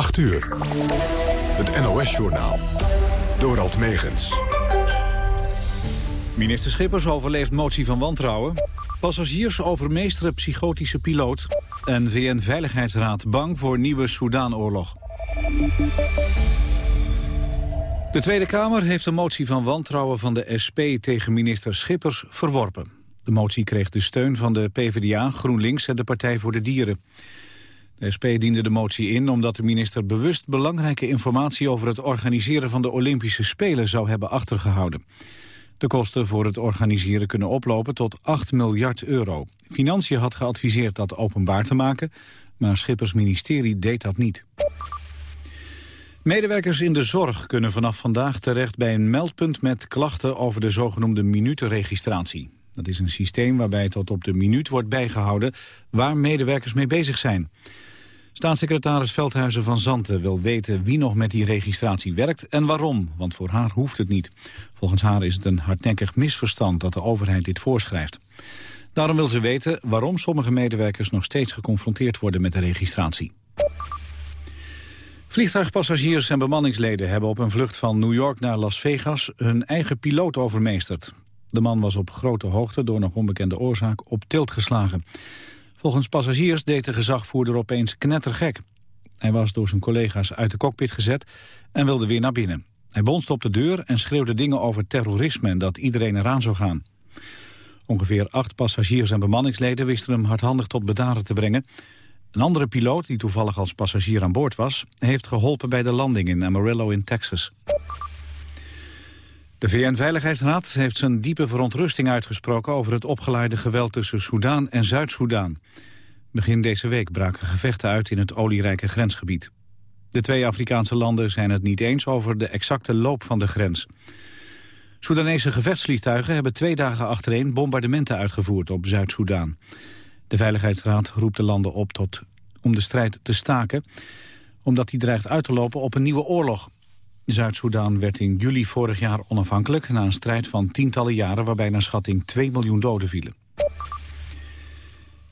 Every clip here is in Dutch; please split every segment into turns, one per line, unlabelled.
8 uur. Het NOS-journaal. Dorald Megens.
Minister Schippers overleeft motie van wantrouwen. Passagiers overmeesteren psychotische piloot. En VN-veiligheidsraad bang voor nieuwe Soedaanoorlog. De Tweede Kamer heeft de motie van wantrouwen van de SP tegen minister Schippers verworpen. De motie kreeg de steun van de PvdA, GroenLinks en de Partij voor de Dieren. De SP diende de motie in omdat de minister bewust belangrijke informatie over het organiseren van de Olympische Spelen zou hebben achtergehouden. De kosten voor het organiseren kunnen oplopen tot 8 miljard euro. Financiën had geadviseerd dat openbaar te maken, maar Schippers ministerie deed dat niet. Medewerkers in de zorg kunnen vanaf vandaag terecht bij een meldpunt met klachten over de zogenoemde minutenregistratie. Dat is een systeem waarbij tot op de minuut wordt bijgehouden waar medewerkers mee bezig zijn. Staatssecretaris Veldhuizen van Zanten wil weten wie nog met die registratie werkt en waarom, want voor haar hoeft het niet. Volgens haar is het een hardnekkig misverstand dat de overheid dit voorschrijft. Daarom wil ze weten waarom sommige medewerkers nog steeds geconfronteerd worden met de registratie. Vliegtuigpassagiers en bemanningsleden hebben op een vlucht van New York naar Las Vegas hun eigen piloot overmeesterd. De man was op grote hoogte door nog onbekende oorzaak op tilt geslagen. Volgens passagiers deed de gezagvoerder opeens knettergek. Hij was door zijn collega's uit de cockpit gezet en wilde weer naar binnen. Hij bonste op de deur en schreeuwde dingen over terrorisme en dat iedereen eraan zou gaan. Ongeveer acht passagiers en bemanningsleden wisten hem hardhandig tot bedaren te brengen. Een andere piloot, die toevallig als passagier aan boord was... heeft geholpen bij de landing in Amarillo in Texas. De VN-veiligheidsraad heeft zijn diepe verontrusting uitgesproken... over het opgeleide geweld tussen Soedan en Zuid-Soedan. Begin deze week braken gevechten uit in het olierijke grensgebied. De twee Afrikaanse landen zijn het niet eens over de exacte loop van de grens. Soedanese gevechtsvliegtuigen hebben twee dagen achtereen bombardementen uitgevoerd op Zuid-Soedan. De Veiligheidsraad roept de landen op tot, om de strijd te staken... omdat die dreigt uit te lopen op een nieuwe oorlog. Zuid-Soedan werd in juli vorig jaar onafhankelijk... na een strijd van tientallen jaren waarbij naar schatting 2 miljoen doden vielen.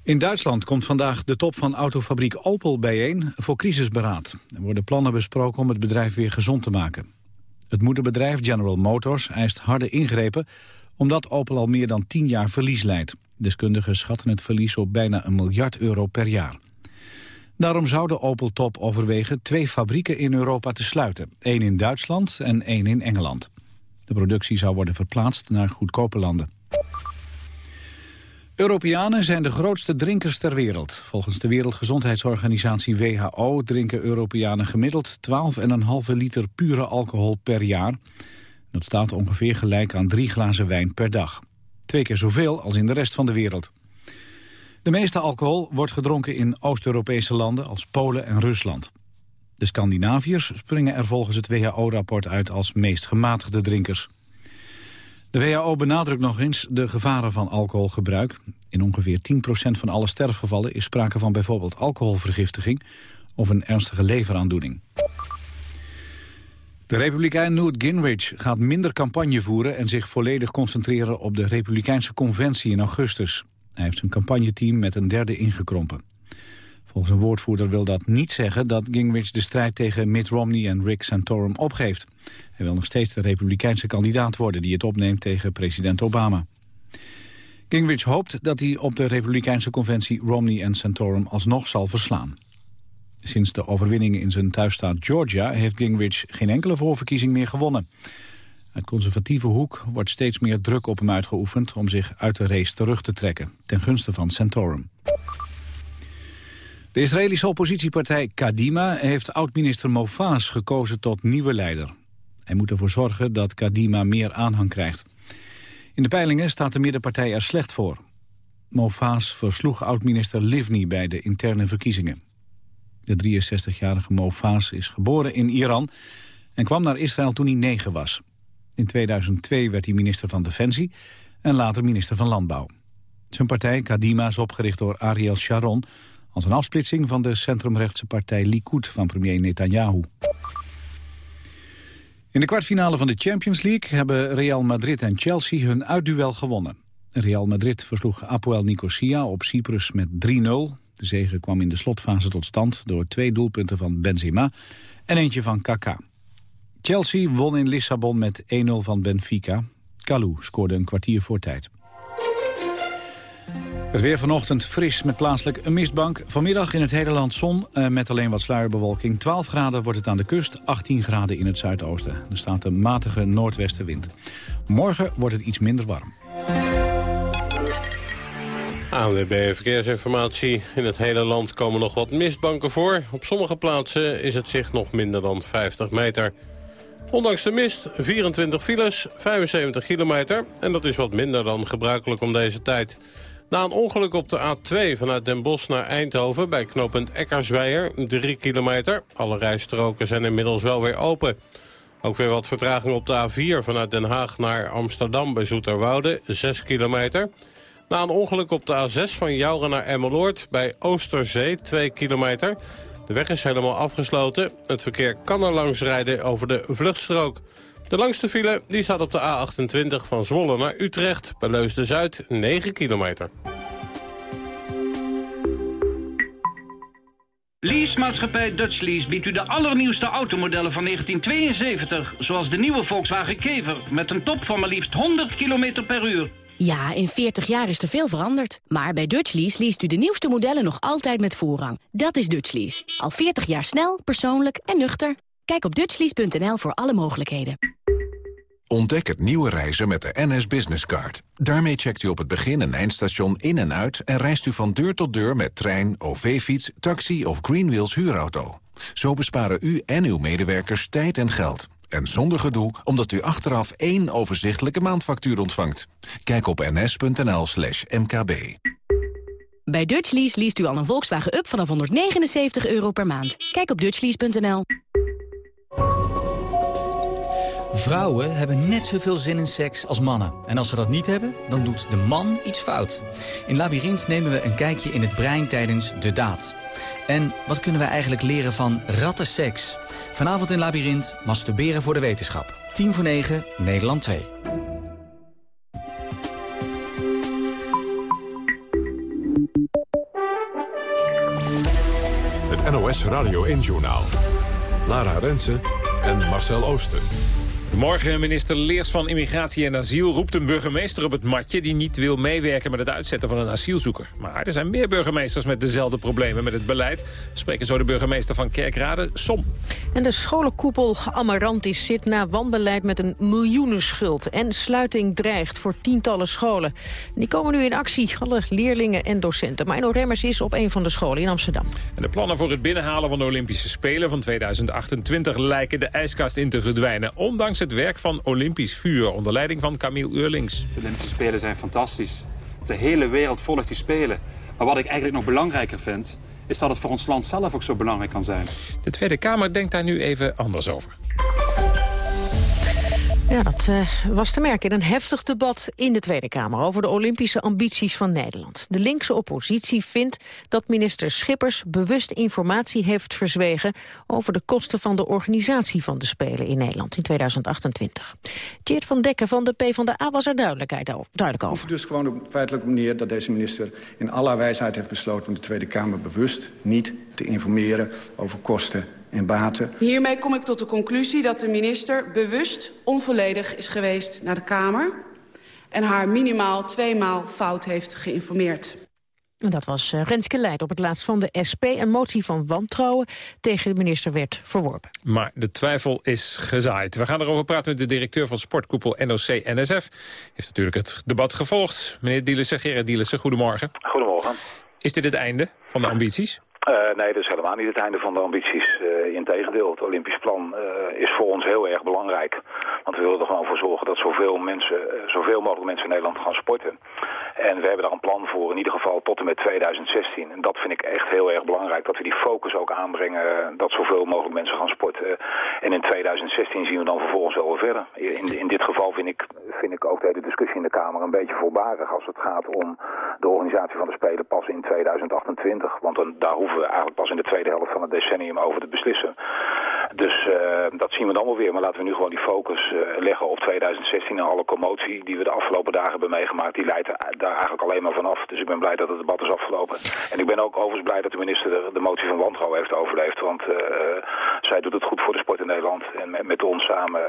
In Duitsland komt vandaag de top van autofabriek Opel bijeen voor crisisberaad. Er worden plannen besproken om het bedrijf weer gezond te maken. Het moederbedrijf General Motors eist harde ingrepen... omdat Opel al meer dan 10 jaar verlies leidt. Deskundigen schatten het verlies op bijna een miljard euro per jaar. Daarom zou de Opel-top overwegen twee fabrieken in Europa te sluiten. één in Duitsland en één in Engeland. De productie zou worden verplaatst naar goedkope landen. Europeanen zijn de grootste drinkers ter wereld. Volgens de Wereldgezondheidsorganisatie WHO drinken Europeanen gemiddeld 12,5 liter pure alcohol per jaar. Dat staat ongeveer gelijk aan drie glazen wijn per dag. Twee keer zoveel als in de rest van de wereld. De meeste alcohol wordt gedronken in Oost-Europese landen als Polen en Rusland. De Scandinaviërs springen er volgens het WHO-rapport uit als meest gematigde drinkers. De WHO benadrukt nog eens de gevaren van alcoholgebruik. In ongeveer 10% van alle sterfgevallen is sprake van bijvoorbeeld alcoholvergiftiging of een ernstige leveraandoening. De republikein Newt Gingrich gaat minder campagne voeren en zich volledig concentreren op de Republikeinse conventie in augustus. Hij heeft zijn campagneteam met een derde ingekrompen. Volgens een woordvoerder wil dat niet zeggen dat Gingrich de strijd tegen Mitt Romney en Rick Santorum opgeeft. Hij wil nog steeds de republikeinse kandidaat worden die het opneemt tegen president Obama. Gingrich hoopt dat hij op de republikeinse conventie Romney en Santorum alsnog zal verslaan. Sinds de overwinning in zijn thuisstaat Georgia heeft Gingrich geen enkele voorverkiezing meer gewonnen. Uit conservatieve hoek wordt steeds meer druk op hem uitgeoefend om zich uit de race terug te trekken, ten gunste van Santorum. De Israëlische oppositiepartij Kadima heeft oud-minister Mofaas gekozen tot nieuwe leider. Hij moet ervoor zorgen dat Kadima meer aanhang krijgt. In de peilingen staat de middenpartij er slecht voor. Mofaas versloeg oud-minister Livni bij de interne verkiezingen. De 63-jarige Mofaas is geboren in Iran en kwam naar Israël toen hij negen was. In 2002 werd hij minister van Defensie en later minister van Landbouw. Zijn partij, Kadima, is opgericht door Ariel Sharon... als een afsplitsing van de centrumrechtse partij Likud van premier Netanyahu. In de kwartfinale van de Champions League hebben Real Madrid en Chelsea hun uitduel gewonnen. Real Madrid versloeg Apoel Nicosia op Cyprus met 3-0. De zege kwam in de slotfase tot stand door twee doelpunten van Benzema en eentje van Kaká. Chelsea won in Lissabon met 1-0 van Benfica. Kalou scoorde een kwartier voor tijd. Het weer vanochtend fris met plaatselijk een mistbank. Vanmiddag in het hele land zon eh, met alleen wat sluierbewolking. 12 graden wordt het aan de kust, 18 graden in het zuidoosten. Er staat een matige noordwestenwind. Morgen wordt het iets minder warm.
ANWB Verkeersinformatie. In het hele land komen nog wat mistbanken voor. Op sommige plaatsen is het zicht nog minder dan 50 meter. Ondanks de mist 24 files, 75 kilometer. En dat is wat minder dan gebruikelijk om deze tijd. Na een ongeluk op de A2 vanuit Den Bosch naar Eindhoven... bij knooppunt Eckersweijer, 3 kilometer. Alle rijstroken zijn inmiddels wel weer open. Ook weer wat vertraging op de A4 vanuit Den Haag naar Amsterdam bij Zoeterwoude, 6 kilometer. Na een ongeluk op de A6 van Jouren naar Emmeloord bij Oosterzee, 2 kilometer. De weg is helemaal afgesloten. Het verkeer kan er langs rijden over de vluchtstrook. De langste file die staat op de A28 van Zwolle naar Utrecht... bij Leusden-Zuid, 9 kilometer.
Leasemaatschappij Dutch Lease biedt u de allernieuwste automodellen van 1972... zoals de nieuwe Volkswagen Kever met een top van maar liefst 100 km per uur.
Ja, in 40 jaar is er veel veranderd. Maar bij Dutch Lease leest u de nieuwste modellen nog altijd met voorrang. Dat is Dutch Lease. Al 40 jaar snel, persoonlijk en nuchter. Kijk op dutchlease.nl voor alle mogelijkheden.
Ontdek het nieuwe reizen met de NS Business Card. Daarmee checkt u op het begin- en eindstation in en uit... en reist u van deur tot deur met trein, OV-fiets, taxi of Greenwheels huurauto. Zo besparen u en uw medewerkers tijd en geld. En zonder gedoe, omdat u achteraf één overzichtelijke maandfactuur ontvangt. Kijk op ns.nl slash mkb.
Bij Dutch Lease leest u al een Volkswagen Up vanaf 179 euro per maand. Kijk op dutchlease.nl.
Vrouwen hebben net zoveel zin in seks als mannen. En als ze dat niet hebben, dan doet de man iets fout. In Labyrinth nemen we een kijkje in het brein tijdens de daad. En wat kunnen we eigenlijk leren van rattenseks? Vanavond in Labyrinth, masturberen voor de wetenschap. 10 voor 9, Nederland 2.
Het NOS Radio 1-journaal. Lara Rensen en Marcel Ooster.
Morgen minister Leers van Immigratie en Asiel roept een burgemeester op het matje... die niet wil meewerken met het uitzetten van een asielzoeker. Maar er zijn meer burgemeesters met dezelfde problemen met het beleid. We spreken zo de burgemeester van Kerkrade, Som.
En de scholenkoepel Amarantis zit na wanbeleid met een miljoenenschuld. En sluiting dreigt voor tientallen scholen. Die komen nu in actie, alle leerlingen en docenten. Mino Remmers is op een van de scholen in Amsterdam.
En de plannen voor het binnenhalen van de Olympische Spelen van 2028... lijken de ijskast in te verdwijnen, ondanks het werk van Olympisch Vuur... onder leiding van Camille Eurlings.
De Olympische Spelen zijn fantastisch. De hele wereld volgt die Spelen. Maar wat ik eigenlijk nog belangrijker vind... is dat het voor ons land zelf ook zo belangrijk kan zijn.
De Tweede Kamer denkt daar nu even anders over.
Ja, dat uh, was te merken in een heftig debat in de Tweede Kamer... over de Olympische ambities van Nederland. De linkse oppositie vindt dat minister Schippers bewust informatie heeft verzwegen... over de kosten van de organisatie van de Spelen in Nederland in 2028. Tjeerd van Dekken van de PvdA was er duidelijkheid over, duidelijk over.
dus gewoon op feitelijk op neer dat deze minister in aller wijsheid heeft besloten... om de Tweede Kamer bewust niet te informeren over kosten en baten.
Hiermee kom ik tot de conclusie dat de minister bewust onvolledig is geweest naar de Kamer... en haar minimaal tweemaal fout heeft geïnformeerd.
En dat was uh, Renske Leid op het laatst van de SP. Een motie van wantrouwen tegen de minister werd verworpen.
Maar de twijfel is gezaaid. We gaan erover praten met de directeur van sportkoepel NOC-NSF. Heeft natuurlijk het debat gevolgd. Meneer Dielissen, Gerrit Dielissen, goedemorgen.
Goedemorgen.
Is dit het einde van de ambities?
Uh, nee, dat is helemaal niet het einde van de ambities. Uh, Integendeel, het Olympisch plan uh, is voor ons heel erg belangrijk. Want we willen er gewoon voor zorgen dat zoveel, mensen, zoveel mogelijk mensen in Nederland gaan sporten. En we hebben daar een plan voor, in ieder geval tot en met 2016. En dat vind ik echt heel erg belangrijk, dat we die focus ook aanbrengen... dat zoveel mogelijk mensen gaan sporten. En in 2016 zien we dan vervolgens wel weer verder. In, in dit geval vind ik, vind ik ook de hele discussie in de Kamer een beetje voorbarig... als het gaat om de organisatie van de Spelen pas in 2028. Want dan, daar hoeven we eigenlijk pas in de tweede helft van het decennium over te beslissen. Dus uh, dat zien we dan wel weer. Maar laten we nu gewoon die focus uh, leggen op 2016 en alle commotie die we de afgelopen dagen hebben meegemaakt. Die leidt daar eigenlijk alleen maar vanaf. Dus ik ben blij dat het debat is afgelopen. En ik ben ook overigens blij dat de minister de, de motie van wantrouwen heeft overleefd. Want uh, zij doet het goed voor de sport in Nederland. En met, met ons samen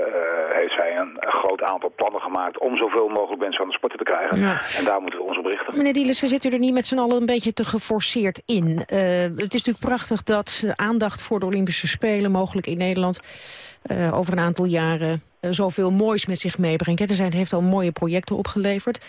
heeft zij een, een, groot aantal plannen gemaakt om zoveel mogelijk mensen aan de sporten te krijgen. Ja. En daar moeten we ons op richten.
Meneer Dielissen, zit u er niet met z'n allen een beetje te geforceerd in? het is natuurlijk prachtig dat aandacht voor de Olympische Spelen mogelijk in Nederland uh, over een aantal jaren uh, zoveel moois met zich meebrengt. Er zijn, heeft al mooie projecten opgeleverd.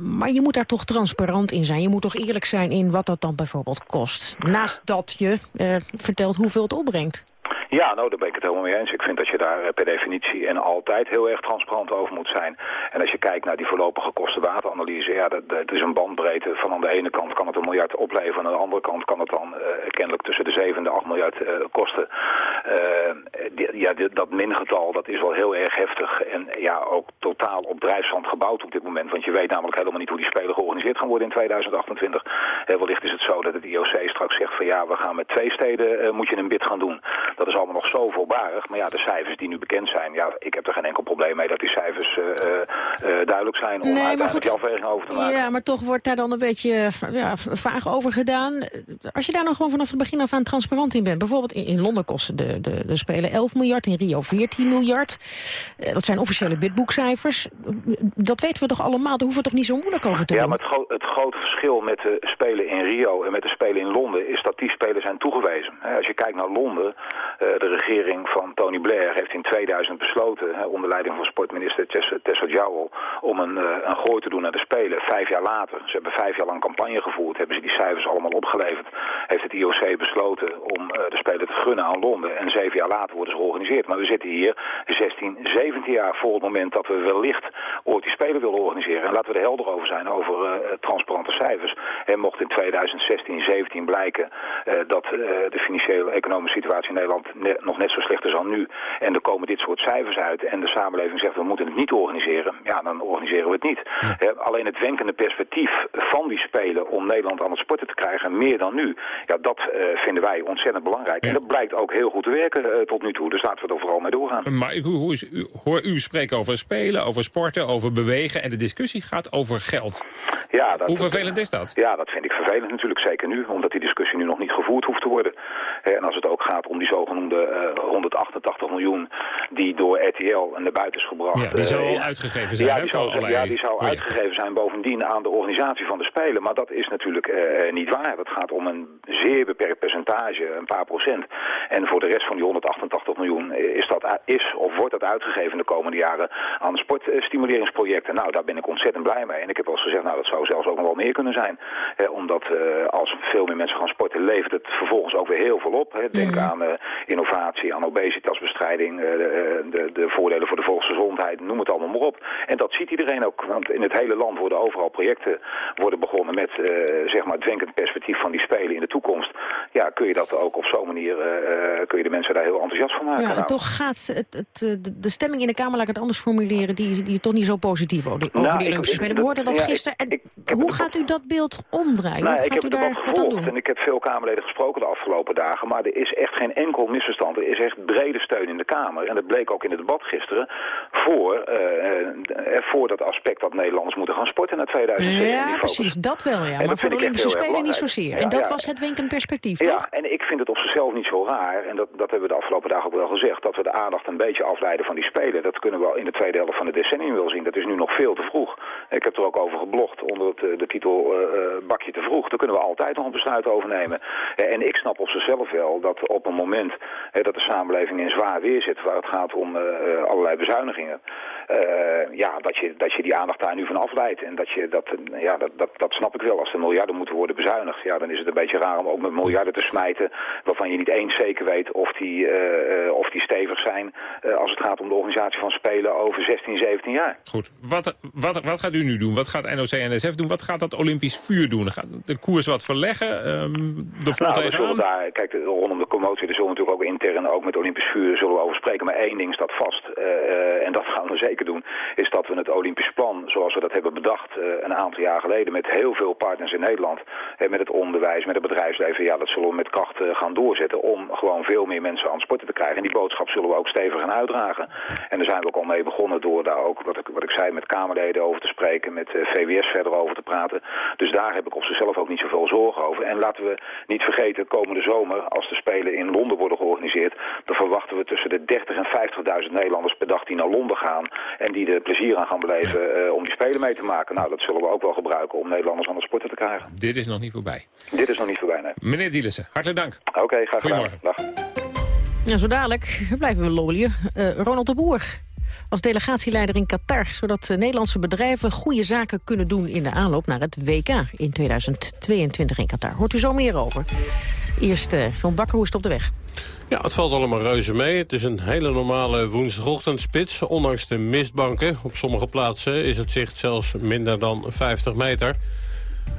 Maar je moet daar toch transparant in zijn. Je moet toch eerlijk zijn in wat dat dan bijvoorbeeld kost. Naast dat je uh, vertelt hoeveel het opbrengt.
Ja, nou, daar ben ik het helemaal mee eens. Ik vind dat je daar per definitie en altijd heel erg transparant over moet zijn. En als je kijkt naar die voorlopige kosten-wateranalyse, ja, dat, is een bandbreedte van aan de ene kant kan het een miljard opleveren, aan de andere kant kan het dan uh, kennelijk tussen de 7 en de 8 miljard uh, kosten. Ja, dat mingetal, dat is wel heel erg heftig. En ja, ook totaal op drijfstand gebouwd op dit moment. Want je weet namelijk helemaal niet hoe die Spelen georganiseerd gaan worden in 2028. Heel wellicht is het zo dat het IOC straks zegt van ja, we gaan met twee steden, moet je een bid gaan doen. Dat is allemaal nog zo voorbarig. Maar ja, de cijfers die nu bekend zijn, ja, ik heb er geen enkel probleem mee dat die cijfers uh, uh, duidelijk zijn om nee, uiteindelijk die afweging over te maken.
Ja, maar toch wordt daar dan een beetje ja, vaag over gedaan. Als je daar nog gewoon vanaf het begin af aan transparant in bent. Bijvoorbeeld in, in Londen kosten de, de, de Spelen 11 miljard, in Rio 14 miljard. Dat zijn officiële bidboekcijfers. Dat weten we toch allemaal, daar hoeven we toch niet zo moeilijk over te doen.
Ja, maar het, gro het grote verschil met de Spelen in Rio en met de Spelen in Londen... is dat die Spelen zijn toegewezen. Als je kijkt naar Londen, de regering van Tony Blair heeft in 2000 besloten, hè, onder leiding van sportminister Tessa Jowell, om een, uh, een gooi te doen naar de Spelen. Vijf jaar later, ze hebben vijf jaar lang campagne gevoerd, hebben ze die cijfers allemaal opgeleverd, heeft het IOC besloten om uh, de Spelen te gunnen aan Londen. En zeven jaar later worden ze georganiseerd. Maar we zitten hier 16, 17 jaar voor het moment dat we wellicht ooit die Spelen willen organiseren. En laten we er helder over zijn, over transparante cijfers. En mocht in 2016, 17 blijken dat de financiële economische situatie in Nederland nog net zo slecht is dan nu. En er komen dit soort cijfers uit en de samenleving zegt we moeten het niet organiseren. Ja, dan organiseren we het niet. alleen het wenkende perspectief van die Spelen om Nederland aan het sporten te krijgen, meer dan nu. Ja, dat uh, vinden wij ontzettend belangrijk. En dat blijkt ook heel goed te werken uh, tot nu toe. Dus laten we er vooral mee doorgaan.
Maar hoe, hoe is, u, hoor u spreken over spelen, over sporten, over bewegen en de discussie gaat over geld.
Ja, dat,
hoe vervelend is dat?
Ja, dat vind ik vervelend natuurlijk, zeker nu. Omdat die discussie nu nog niet gevoerd hoeft te worden. En als het ook gaat om die zogenoemde uh, 188 miljoen die door RTL naar buiten is gebracht.
Ja, die zou al uitgegeven zijn.
Ja, die zou, ja, die zou uitgegeven zijn bovendien aan de organisatie van de Spelen. Maar dat is natuurlijk uh, niet waar. Dat gaat om een zeer beperkt percentage, een paar procent. En voor de rest van die 188 miljoen is, dat, is of wordt dat uitgegeven de komende jaren aan sportstimuleringsprojecten. Nou, daar ben ik ontzettend blij mee. En ik heb wel eens gezegd, nou, dat zou zelfs ook nog wel meer kunnen zijn. Eh, omdat als veel meer mensen gaan sporten, levert het vervolgens ook weer heel veel op. Hè. Denk mm. aan uh, innovatie, aan obesitasbestrijding, de, de, de, voordelen voor de volksgezondheid, noem het allemaal maar op. En dat ziet iedereen ook, want in het hele land worden overal projecten worden begonnen met zeg maar het wenkend perspectief van die spelen in de toekomst. Ja, kun je dat ook op zo'n manier, kun je de mensen daar heel enthousiast van maken.
Ja, nou. toch gaat het, het, de stemming in de Kamer, laat ik het anders formuleren, die, die is toch niet zo positief over, die, Olympische Spelen. We hoorden dat ja, gisteren. En ik, ik hoe gaat u dat beeld omdraaien?
Nou,
ik
heb het debat gevolgd en ik heb veel Kamerleden gesproken de afgelopen dagen, maar er is echt geen enkel misverstand. Er is echt brede steun in de Kamer. En dat bleek ook in het debat gisteren voor, uh, voor dat aspect dat Nederlanders moeten gaan sporten naar 2016.
Ja, precies, dat wel ja. maar voor de Olympische Spelen niet zozeer. En dat was het wenkend perspectief,
Ja, en ik vind het op zichzelf niet zo raar, en dat, dat hebben we de afgelopen dagen ook wel gezegd, dat we de aandacht een beetje afleiden van die Spelen. Dat kunnen we al in de tweede helft van het decennium wel zien. Dat is nu nog veel te vroeg. Ik heb er ook over geblogd onder het, de titel uh, bakje te vroeg. Daar kunnen we altijd nog een besluit over nemen. En ik snap op zichzelf wel dat op een moment dat de samenleving in zwaar weer zit... waar het gaat om allerlei bezuinigingen... ja, dat je, dat je die aandacht daar nu van afleidt. En dat, je, dat, ja, dat, dat, dat snap ik wel. Als er miljarden moeten worden bezuinigd... ja, dan is het een beetje raar om ook met miljarden te smijten... waarvan je niet eens zeker weet of die, of die stevig zijn... als het gaat om de organisatie van Spelen over 16, 17 jaar.
Goed. Wat, wat, wat gaat u nu doen? Wat gaat NOC-NSF doen? Wat gaat dat Olympisch vuur doen? Gaat de koers wat verleggen? Um, de
nou, daar, kijk, rondom de commotie, er zullen natuurlijk ook intern, ook met Olympisch vuur, zullen we over spreken. Maar één ding staat vast, uh, en dat gaan we zeker doen, is dat we het Olympisch plan, zoals we dat hebben bedacht uh, een aantal jaar geleden, met heel veel partners in Nederland, uh, met het onderwijs, met het bedrijfsleven, ja, dat zullen we met kracht gaan doorzetten om gewoon veel meer mensen aan het sporten te krijgen. En die boodschap zullen we ook stevig gaan uitdragen. En daar zijn we ook al mee begonnen door daar ook, wat ik, wat ik zei, met Kamerleden over te spreken, met VWS verder over te praten. Dus daar heb ik op zichzelf ook niet zoveel zorgen over. En laten we niet vergeten, komende zomer, als de Spelen in Londen worden georganiseerd, dan verwachten we tussen de 30 en 50.000 Nederlanders per dag die naar Londen gaan en die er plezier aan gaan beleven uh, om die Spelen mee te maken. Nou, dat zullen we ook wel gebruiken om Nederlanders aan het sporten te krijgen.
Dit is nog niet voorbij.
Dit is nog niet voorbij, nee.
Meneer Dielissen, hartelijk dank.
Oké, okay, graag gedaan. Dag.
Ja, zo dadelijk blijven we lobbyen. Uh, Ronald de Boer als delegatieleider in Qatar... zodat Nederlandse bedrijven goede zaken kunnen doen in de aanloop naar het WK in 2022 in Qatar. Hoort u zo meer over. Eerst uh, John Bakker, hoe is het op de weg?
Ja, het valt allemaal reuze mee. Het is een hele normale woensdagochtendspits, ondanks de mistbanken. Op sommige plaatsen is het zicht zelfs minder dan 50 meter.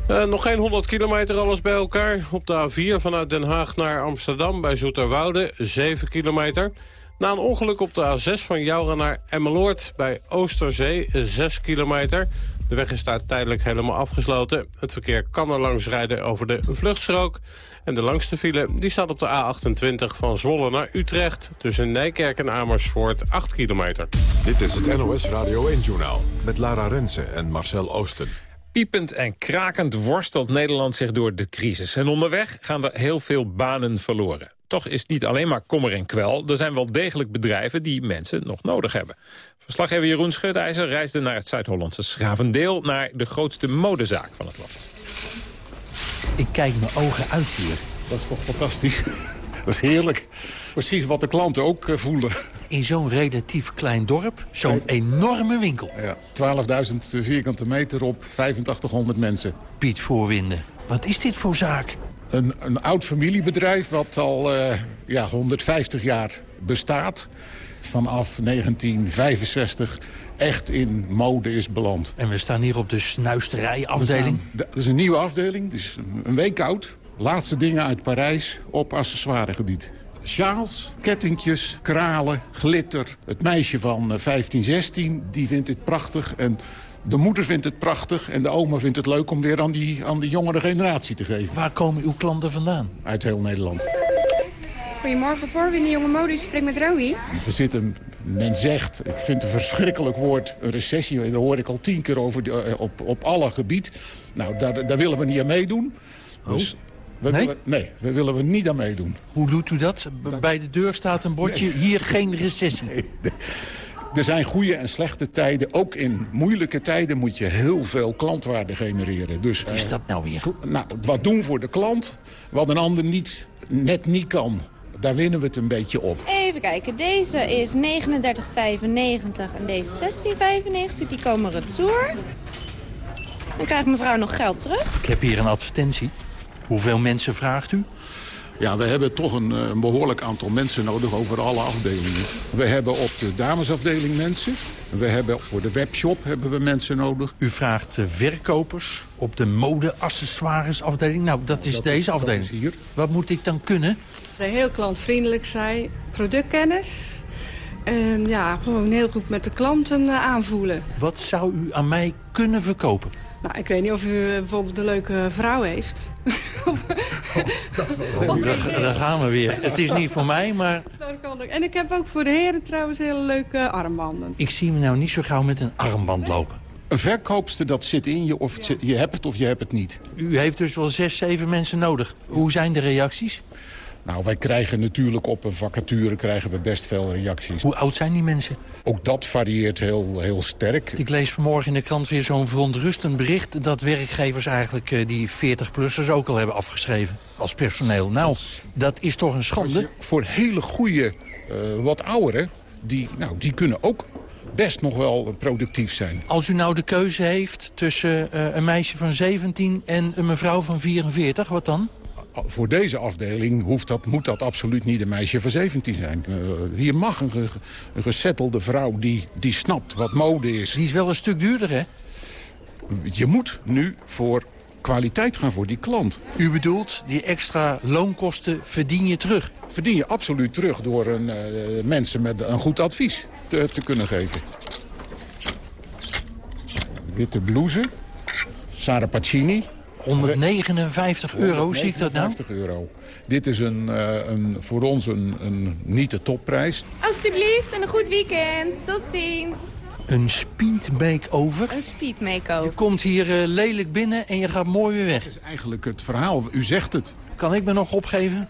Uh, nog geen 100 kilometer alles bij elkaar. Op de A4 vanuit Den Haag naar Amsterdam bij Zoeterwoude 7 kilometer. Na een ongeluk op de A6 van Jouren naar Emmeloord bij Oosterzee 6 kilometer. De weg is daar tijdelijk helemaal afgesloten. Het verkeer kan er langs rijden over de vluchtstrook. En de langste file die staat op de A28 van Zwolle naar Utrecht... tussen Nijkerk en Amersfoort 8 kilometer.
Dit is het NOS Radio 1-journaal met Lara Rensen en Marcel Oosten.
Piepend en krakend worstelt Nederland zich door de crisis. En onderweg gaan er heel veel banen verloren. Toch is het niet alleen maar kommer en kwel. Er zijn wel degelijk bedrijven die mensen nog nodig hebben. Verslaggever Jeroen Schutijzer reisde naar het Zuid-Hollandse Schravendeel... naar de grootste modezaak van het land.
Ik kijk mijn ogen uit hier.
Dat is toch fantastisch. Dat is heerlijk. Precies wat de klanten ook uh, voelen.
In zo'n relatief klein dorp, zo'n enorme winkel.
Ja, 12.000 vierkante meter op 8500 mensen.
Piet Voorwinden, wat is dit voor zaak?
Een, een oud familiebedrijf wat al uh, ja, 150 jaar bestaat. Vanaf 1965 echt in mode is beland.
En we staan hier op de snuisterijafdeling.
Dat is een nieuwe afdeling, het is een week oud. Laatste dingen uit Parijs op accessoiregebied. Sjaals, kettingjes, kralen, glitter. Het meisje van 15, 16, die vindt dit prachtig. En de moeder vindt het prachtig en de oma vindt het leuk om weer aan die, aan die jongere generatie te geven.
Waar komen uw klanten vandaan?
Uit heel Nederland.
Goedemorgen, voorwinden jonge mode. Ik spreek met Rowie.
We zitten, men zegt, ik vind het een verschrikkelijk woord, een recessie. Daar hoor ik al tien keer over de, op, op alle gebied. Nou, daar, daar willen we niet aan meedoen. Dus we
nee?
Willen, nee, we willen we niet aan meedoen.
Hoe doet u dat? Bij de deur staat een bordje, nee. hier geen recessie.
Nee. Er zijn goede en slechte tijden. Ook in moeilijke tijden moet je heel veel klantwaarde genereren. Dus,
Wat is dat nou weer?
Nou, wat doen voor de klant, wat een ander niet, net niet kan. Daar winnen we het een beetje op.
Even kijken, deze is 39,95 en deze 16,95. Die komen retour. Dan krijgt mevrouw nog geld terug.
Ik heb hier een advertentie. Hoeveel mensen vraagt u?
Ja, we hebben toch een, een, behoorlijk aantal mensen nodig over alle afdelingen. We hebben op de damesafdeling mensen. We hebben voor de webshop hebben we mensen nodig.
U vraagt verkopers op de mode-accessoiresafdeling. Nou, dat is
dat
deze
is,
afdeling.
Hier.
Wat moet ik dan kunnen?
Heel klantvriendelijk zijn, productkennis. En ja, gewoon heel goed met de klanten uh, aanvoelen.
Wat zou u aan mij kunnen verkopen?
Nou, ik weet niet of u bijvoorbeeld een leuke vrouw heeft.
Oh, oh, daar, daar, gaan we weer. Het is niet voor mij, maar...
Dat kan. En ik heb ook voor de heren trouwens hele leuke armbanden.
Ik zie me nou niet zo gauw met een armband lopen.
Een verkoopster, dat zit in je, of zit, je hebt het of je hebt het niet.
U heeft dus wel zes, zeven mensen nodig. Hoe zijn de reacties?
Nou, wij krijgen natuurlijk op een vacature krijgen we best veel reacties.
Hoe oud zijn die mensen?
Ook dat varieert heel, heel sterk.
Ik lees vanmorgen in de krant weer zo'n verontrustend bericht... dat werkgevers eigenlijk uh, die 40-plussers ook al hebben afgeschreven als personeel. Nou, dat is toch een schande?
Voor hele goede, uh, wat ouderen, die, nou, die kunnen ook best nog wel productief zijn.
Als u nou de keuze heeft tussen uh, een meisje van 17 en een mevrouw van 44, wat dan?
Voor deze afdeling hoeft dat, moet dat absoluut niet een meisje van 17 zijn. Uh, hier mag een, ge, een gesettelde vrouw die, die snapt wat mode is.
Die is wel een stuk duurder, hè?
Je moet nu voor kwaliteit gaan voor die klant.
U bedoelt, die extra loonkosten verdien je terug?
Verdien je absoluut terug door een, uh, mensen met een goed advies te, te kunnen geven. Witte blouse, Sarah Pacini,
159 euro, zie ik dat nou?
159 euro. Dit is een, eh, een, voor ons een, een niet de topprijs.
Alsjeblieft en een goed weekend. Tot ziens.
Een speed makeover.
Een speed makeover.
Je komt hier eh, lelijk binnen en je gaat mooi weer weg.
Dat is eigenlijk het verhaal. U zegt het.
Kan ik me nog opgeven?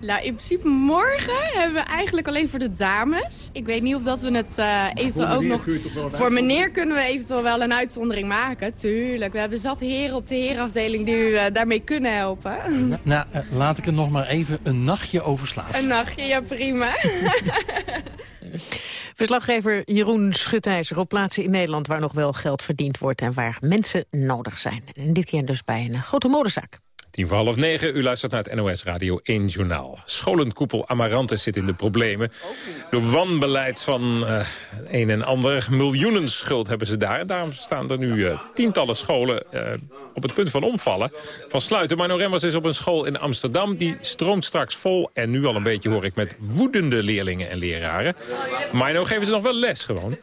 Nou, in principe morgen hebben we eigenlijk alleen voor de dames. Ik weet niet of dat we het uh, eventueel ook nog... Voor meneer kunnen we eventueel wel een uitzondering maken. Tuurlijk, we hebben zat heren op de herenafdeling die u uh, daarmee kunnen helpen.
Nou, uh, laat ik er nog maar even een nachtje over slapen.
Een nachtje, ja prima.
Verslaggever Jeroen Schutijzer op plaatsen in Nederland... waar nog wel geld verdiend wordt en waar mensen nodig zijn. En dit keer dus bij een grote modezaak.
Tien voor half negen, u luistert naar het NOS Radio 1 Journaal. Scholenkoepel Amarantis zit in de problemen. Door wanbeleid van uh, een en ander. Miljoenen schuld hebben ze daar. En daarom staan er nu uh, tientallen scholen uh, op het punt van omvallen. Van sluiten. Mino Remmers is op een school in Amsterdam. Die stroomt straks vol. En nu al een beetje hoor ik met woedende leerlingen en leraren. Mino, geven ze nog wel les gewoon?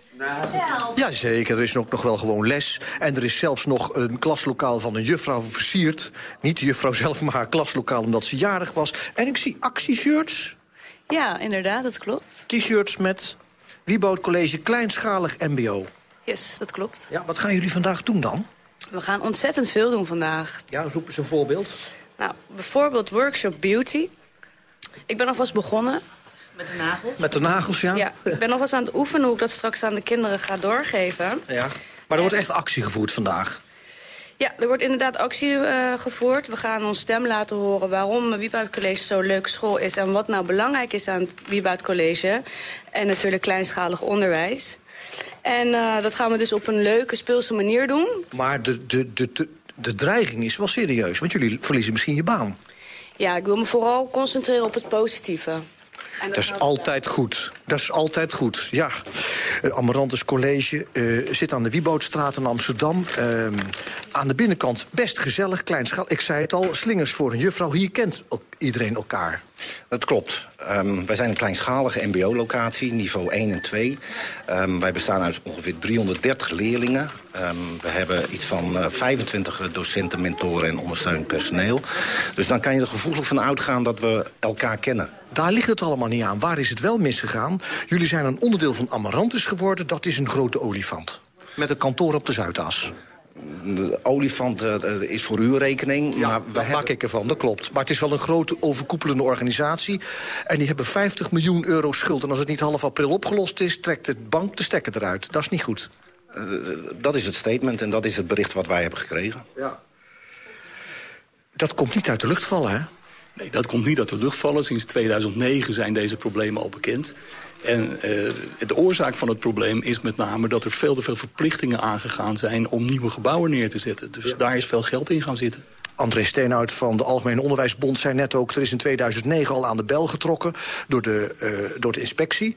Jazeker, er is ook nog wel gewoon les. En er is zelfs nog een klaslokaal van een juffrouw versierd. Niet de juffrouw zelf, maar haar klaslokaal omdat ze jarig was. En ik zie actieshirts.
Ja, inderdaad, dat klopt.
T-shirts met Wieboud College Kleinschalig MBO.
Yes, dat klopt.
Ja, wat gaan jullie vandaag doen dan?
We gaan ontzettend veel doen vandaag.
Ja, roep eens een voorbeeld.
Nou, bijvoorbeeld workshop beauty. Ik ben alvast begonnen. Met de nagels?
Met de nagels, ja.
Ja, ik ben alvast aan het oefenen hoe ik dat straks aan de kinderen ga doorgeven.
Ja, maar er wordt echt actie gevoerd vandaag.
Ja, er wordt inderdaad actie uh, gevoerd. We gaan ons stem laten horen waarom Wieboud College zo'n leuke school is... en wat nou belangrijk is aan het Wieboud College. En natuurlijk kleinschalig onderwijs. En uh, dat gaan we dus op een leuke, speelse manier doen.
Maar de, de, de, de, de dreiging is wel serieus, want jullie verliezen misschien je baan.
Ja, ik wil me vooral concentreren op het positieve.
Dat, is altijd goed. Dat is altijd goed, ja. Uh, Amarantus College uh, zit aan de Wieboudstraat in Amsterdam. Uh, aan de binnenkant best gezellig, kleinschalig. Ik zei het al, slingers voor een juffrouw. Hier kent iedereen elkaar.
Dat klopt. Um, wij zijn een kleinschalige mbo-locatie, niveau 1 en 2. Um, wij bestaan uit ongeveer 330 leerlingen. Um, we hebben iets van uh, 25 docenten, mentoren en ondersteunend personeel. Dus dan kan je er gevoelig van uitgaan dat we elkaar kennen.
Daar ligt het allemaal niet aan. Waar is het wel misgegaan? Jullie zijn een onderdeel van Amarantus geworden. Dat is een grote olifant. Met een kantoor op de Zuidas.
De olifant uh, is voor uw rekening.
Ja,
maar
daar hebben... maak ik ervan, dat klopt. Maar het is wel een grote overkoepelende organisatie. En die hebben 50 miljoen euro schuld. En als het niet half april opgelost is, trekt de bank de stekker eruit. Dat is niet goed.
Uh, dat is het statement en dat is het bericht wat wij hebben gekregen.
Ja. Dat komt niet uit de lucht vallen, hè?
Nee, dat komt niet uit de lucht vallen. Sinds 2009 zijn deze problemen al bekend. En uh, de oorzaak van het probleem is met name dat er veel te veel verplichtingen aangegaan zijn... om nieuwe gebouwen neer te zetten. Dus ja. daar is veel geld in gaan zitten.
André Steenhout van de Algemene Onderwijsbond zei net ook... er is in 2009 al aan de bel getrokken door de, uh, door de inspectie.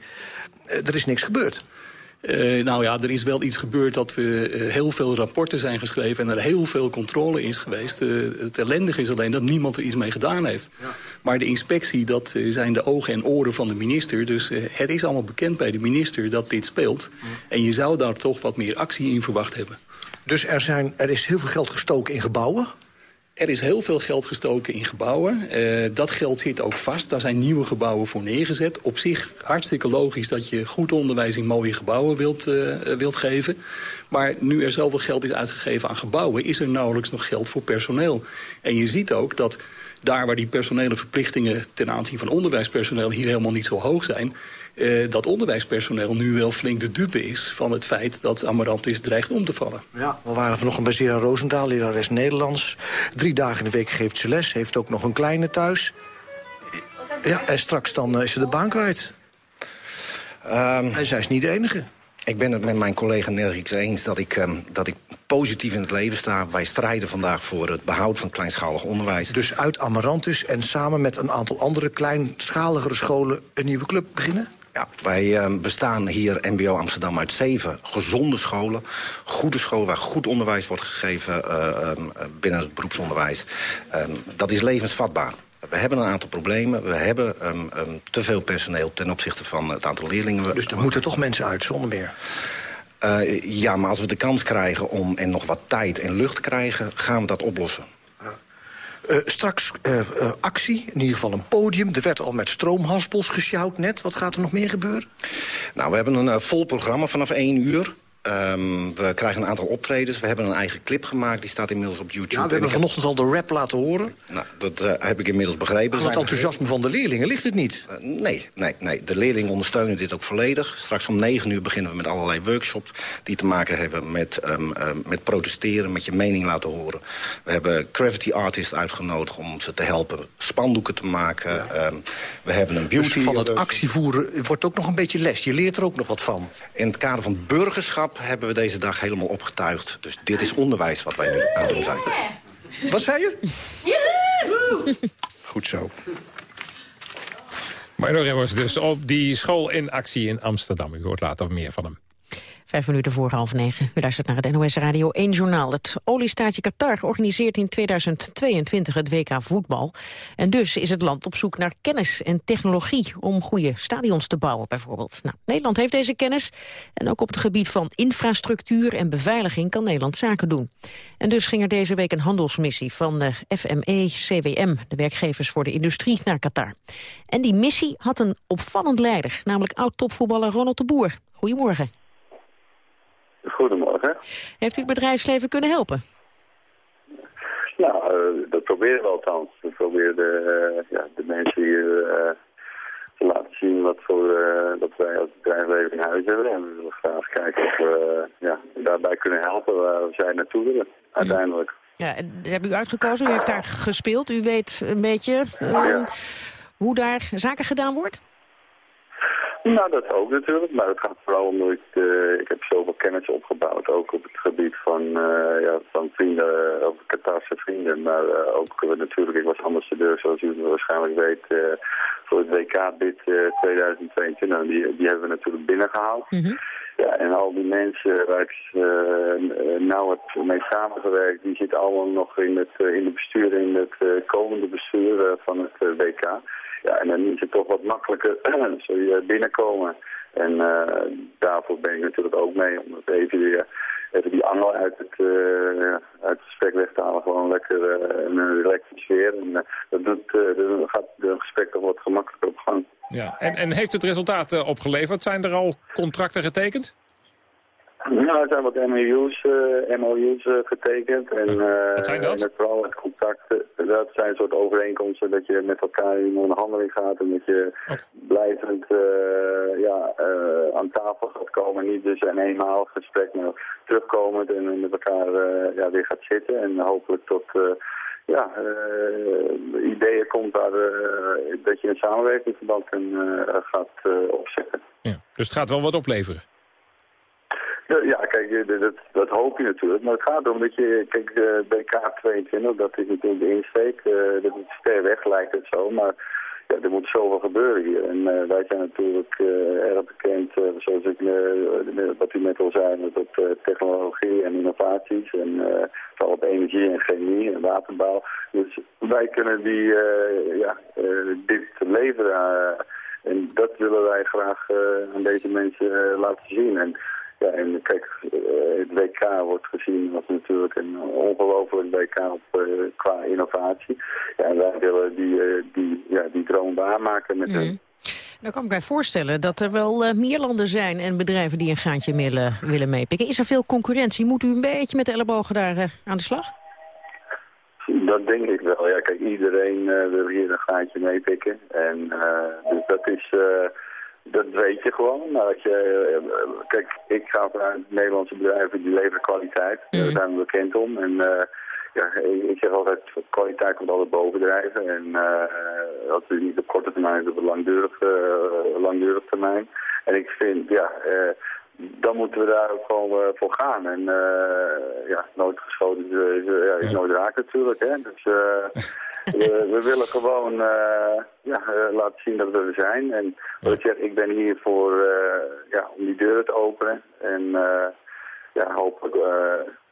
Uh, er is niks gebeurd.
Uh, nou ja, er is wel iets gebeurd dat we uh, heel veel rapporten zijn geschreven... en er heel veel controle is geweest. Uh, het ellendige is alleen dat niemand er iets mee gedaan heeft. Ja. Maar de inspectie, dat zijn de ogen en oren van de minister. Dus het is allemaal bekend bij de minister dat dit speelt. Ja. En je zou daar toch wat meer actie in verwacht hebben.
Dus er, zijn, er is heel veel geld gestoken in gebouwen?
Er is heel veel geld gestoken in gebouwen. Uh, dat geld zit ook vast. Daar zijn nieuwe gebouwen voor neergezet. Op zich hartstikke logisch dat je goed onderwijs in mooie gebouwen wilt, uh, wilt geven. Maar nu er zoveel geld is uitgegeven aan gebouwen... is er nauwelijks nog geld voor personeel. En je ziet ook dat daar waar die personele verplichtingen... ten aanzien van onderwijspersoneel hier helemaal niet zo hoog zijn... Uh, dat onderwijspersoneel nu wel flink de dupe is... van het feit dat Amarantis dreigt om te vallen.
Ja, we waren vanochtend bij Zera Roosendaal, lerares Nederlands. Drie dagen in de week geeft ze les, heeft ook nog een kleine thuis. Ja, en straks dan uh, is ze de baan kwijt. Um, en zij is niet de enige.
Ik ben het met mijn collega Nergix eens dat ik, um, dat ik positief in het leven sta. Wij strijden vandaag voor het behoud van kleinschalig onderwijs.
Dus uit Amarantus en samen met een aantal andere kleinschaligere scholen... een nieuwe club beginnen?
Ja, wij uh, bestaan hier MBO Amsterdam uit zeven gezonde scholen. Goede scholen waar goed onderwijs wordt gegeven uh, um, binnen het beroepsonderwijs. Um, dat is levensvatbaar. We hebben een aantal problemen. We hebben um, um, te veel personeel ten opzichte van het aantal leerlingen.
Dus er moeten toch mensen uit, zonder meer?
Uh, ja, maar als we de kans krijgen om en nog wat tijd en lucht krijgen... gaan we dat oplossen.
Uh, straks uh, actie, in ieder geval een podium. Er werd al met stroomhaspels gesjouwd net. Wat gaat er nog meer gebeuren?
Nou, we hebben een vol programma vanaf 1 uur. Um, we krijgen een aantal optredens. We hebben een eigen clip gemaakt. Die staat inmiddels op YouTube.
Ja, we hebben vanochtend al de rap laten horen.
Nou, dat uh, heb ik inmiddels begrepen.
Aan het enthousiasme van de leerlingen ligt het niet?
Uh, nee, nee, nee, de leerlingen ondersteunen dit ook volledig. Straks om 9 uur beginnen we met allerlei workshops... die te maken hebben met, um, um, met protesteren, met je mening laten horen. We hebben gravity artists uitgenodigd om ze te helpen spandoeken te maken. Ja. we hebben een beauty...
Dus van het actievoeren wordt ook nog een beetje les. Je leert er ook nog wat van.
In het kader van burgerschap hebben we deze dag helemaal opgetuigd. Dus dit is onderwijs wat wij nu aan het doen zijn.
Wat zei je? Goed zo.
Mino Remmers dus op die school in actie in Amsterdam. U hoort later meer van hem.
Vijf minuten voor half negen. U luistert naar het NOS Radio 1 Journaal. Het oliestaatje Qatar organiseert in 2022 het WK voetbal. En dus is het land op zoek naar kennis en technologie... om goede stadions te bouwen bijvoorbeeld. Nou, Nederland heeft deze kennis. En ook op het gebied van infrastructuur en beveiliging... kan Nederland zaken doen. En dus ging er deze week een handelsmissie van de FME-CWM... de werkgevers voor de industrie, naar Qatar. En die missie had een opvallend leider... namelijk oud-topvoetballer Ronald de Boer. Goedemorgen.
Goedemorgen.
Heeft u het bedrijfsleven kunnen helpen?
Nou, uh, dat proberen we althans. We proberen de, uh, ja, de mensen hier uh, te laten zien wat voor, dat wij als bedrijfsleven in huis hebben. En we willen graag kijken of we ja, daarbij kunnen helpen waar zij naartoe willen, uiteindelijk.
Ja, en hebben u uitgekozen, u heeft daar gespeeld. U weet een beetje ja. hoe daar zaken gedaan wordt?
Nou, dat ook natuurlijk. Maar het gaat vooral om dat ik, uh, ik heb zoveel kennis opgebouwd. Ook op het gebied van, uh, ja, van vrienden, ook Qatarse vrienden. Maar uh, ook natuurlijk, ik was ambassadeur, zoals u waarschijnlijk weet, voor het WK-bid 2022. Die, die hebben we natuurlijk binnengehaald. Mm -hmm. Ja, en al die mensen waar ik nou heb mee samengewerkt, die zitten allemaal nog in het, in het bestuur, in het komende bestuur van het WK. Ja, en dan is het toch wat makkelijker zul je binnenkomen. En uh, daarvoor ben ik natuurlijk ook mee om het even, weer, even die angel uit het, uh, uit het gesprek weg te halen. Gewoon lekker uh, een relaxe sfeer. En dat dan gaat het gesprek toch wat gemakkelijker op gang.
Ja, en, en heeft het resultaat opgeleverd? Zijn er al contracten getekend?
Nou, er zijn wat MOU's, uh, MOU's uh, getekend. En, uh,
wat zijn dat?
Met vooral het contacten. Dat zijn soort overeenkomsten dat je met elkaar in onderhandeling gaat. En dat je okay. blijvend ja, aan tafel gaat komen. Niet dus een eenmaal gesprek, maar terugkomend en met elkaar ja, weer gaat zitten. En hopelijk tot ja, ideeën komt waar, dat je een samenwerkingsverband gaat opzetten.
Ja, dus het gaat wel wat opleveren?
Ja, kijk, dat, dat hoop je natuurlijk. Maar het gaat erom dat je, kijk, de BK22, dat is natuurlijk de insteek. Uh, dat is ver weg, lijkt het zo. Maar ja, er moet zoveel gebeuren hier. En uh, wij zijn natuurlijk uh, erg bekend, zoals ik, wat u net al zei, met op technologie en innovaties. En vooral op energie en chemie en waterbouw. Dus wij kunnen die, ja, dit leveren. en dat willen wij graag aan deze mensen laten zien. En, ja, en kijk, het WK wordt gezien als natuurlijk een ongelooflijk WK op, uh, qua innovatie. Ja, en wij willen die, uh, die, ja, die droom waarmaken met mm.
Nou kan ik mij voorstellen dat er wel uh, meer landen zijn en bedrijven die een gaantje willen, willen meepikken. Is er veel concurrentie? Moet u een beetje met de ellebogen daar aan de slag?
Dat denk ik wel. Ja, kijk, iedereen wil hier een gaatje meepikken. En dus dat is dat weet je gewoon. Maar als je, eh, kijk, ik ga vanuit Nederlandse bedrijven die leveren kwaliteit. Mm. Daar zijn we bekend om. En uh, ja, ik zeg altijd, kwaliteit komt altijd bovendrijven. En uh, dat is niet op korte termijn, dat is op langdurig, uh, langdurig termijn. En ik vind, ja, dan moeten we daar ook gewoon voor gaan. En ja, nooit geschoten is, ja, is nooit raak natuurlijk. Hè? Dus we, we, willen gewoon uh, ja, uh, laten zien dat we er zijn. En wat ik zeg, ik ben hier voor, uh, ja, om die deuren te openen. En ja, hopelijk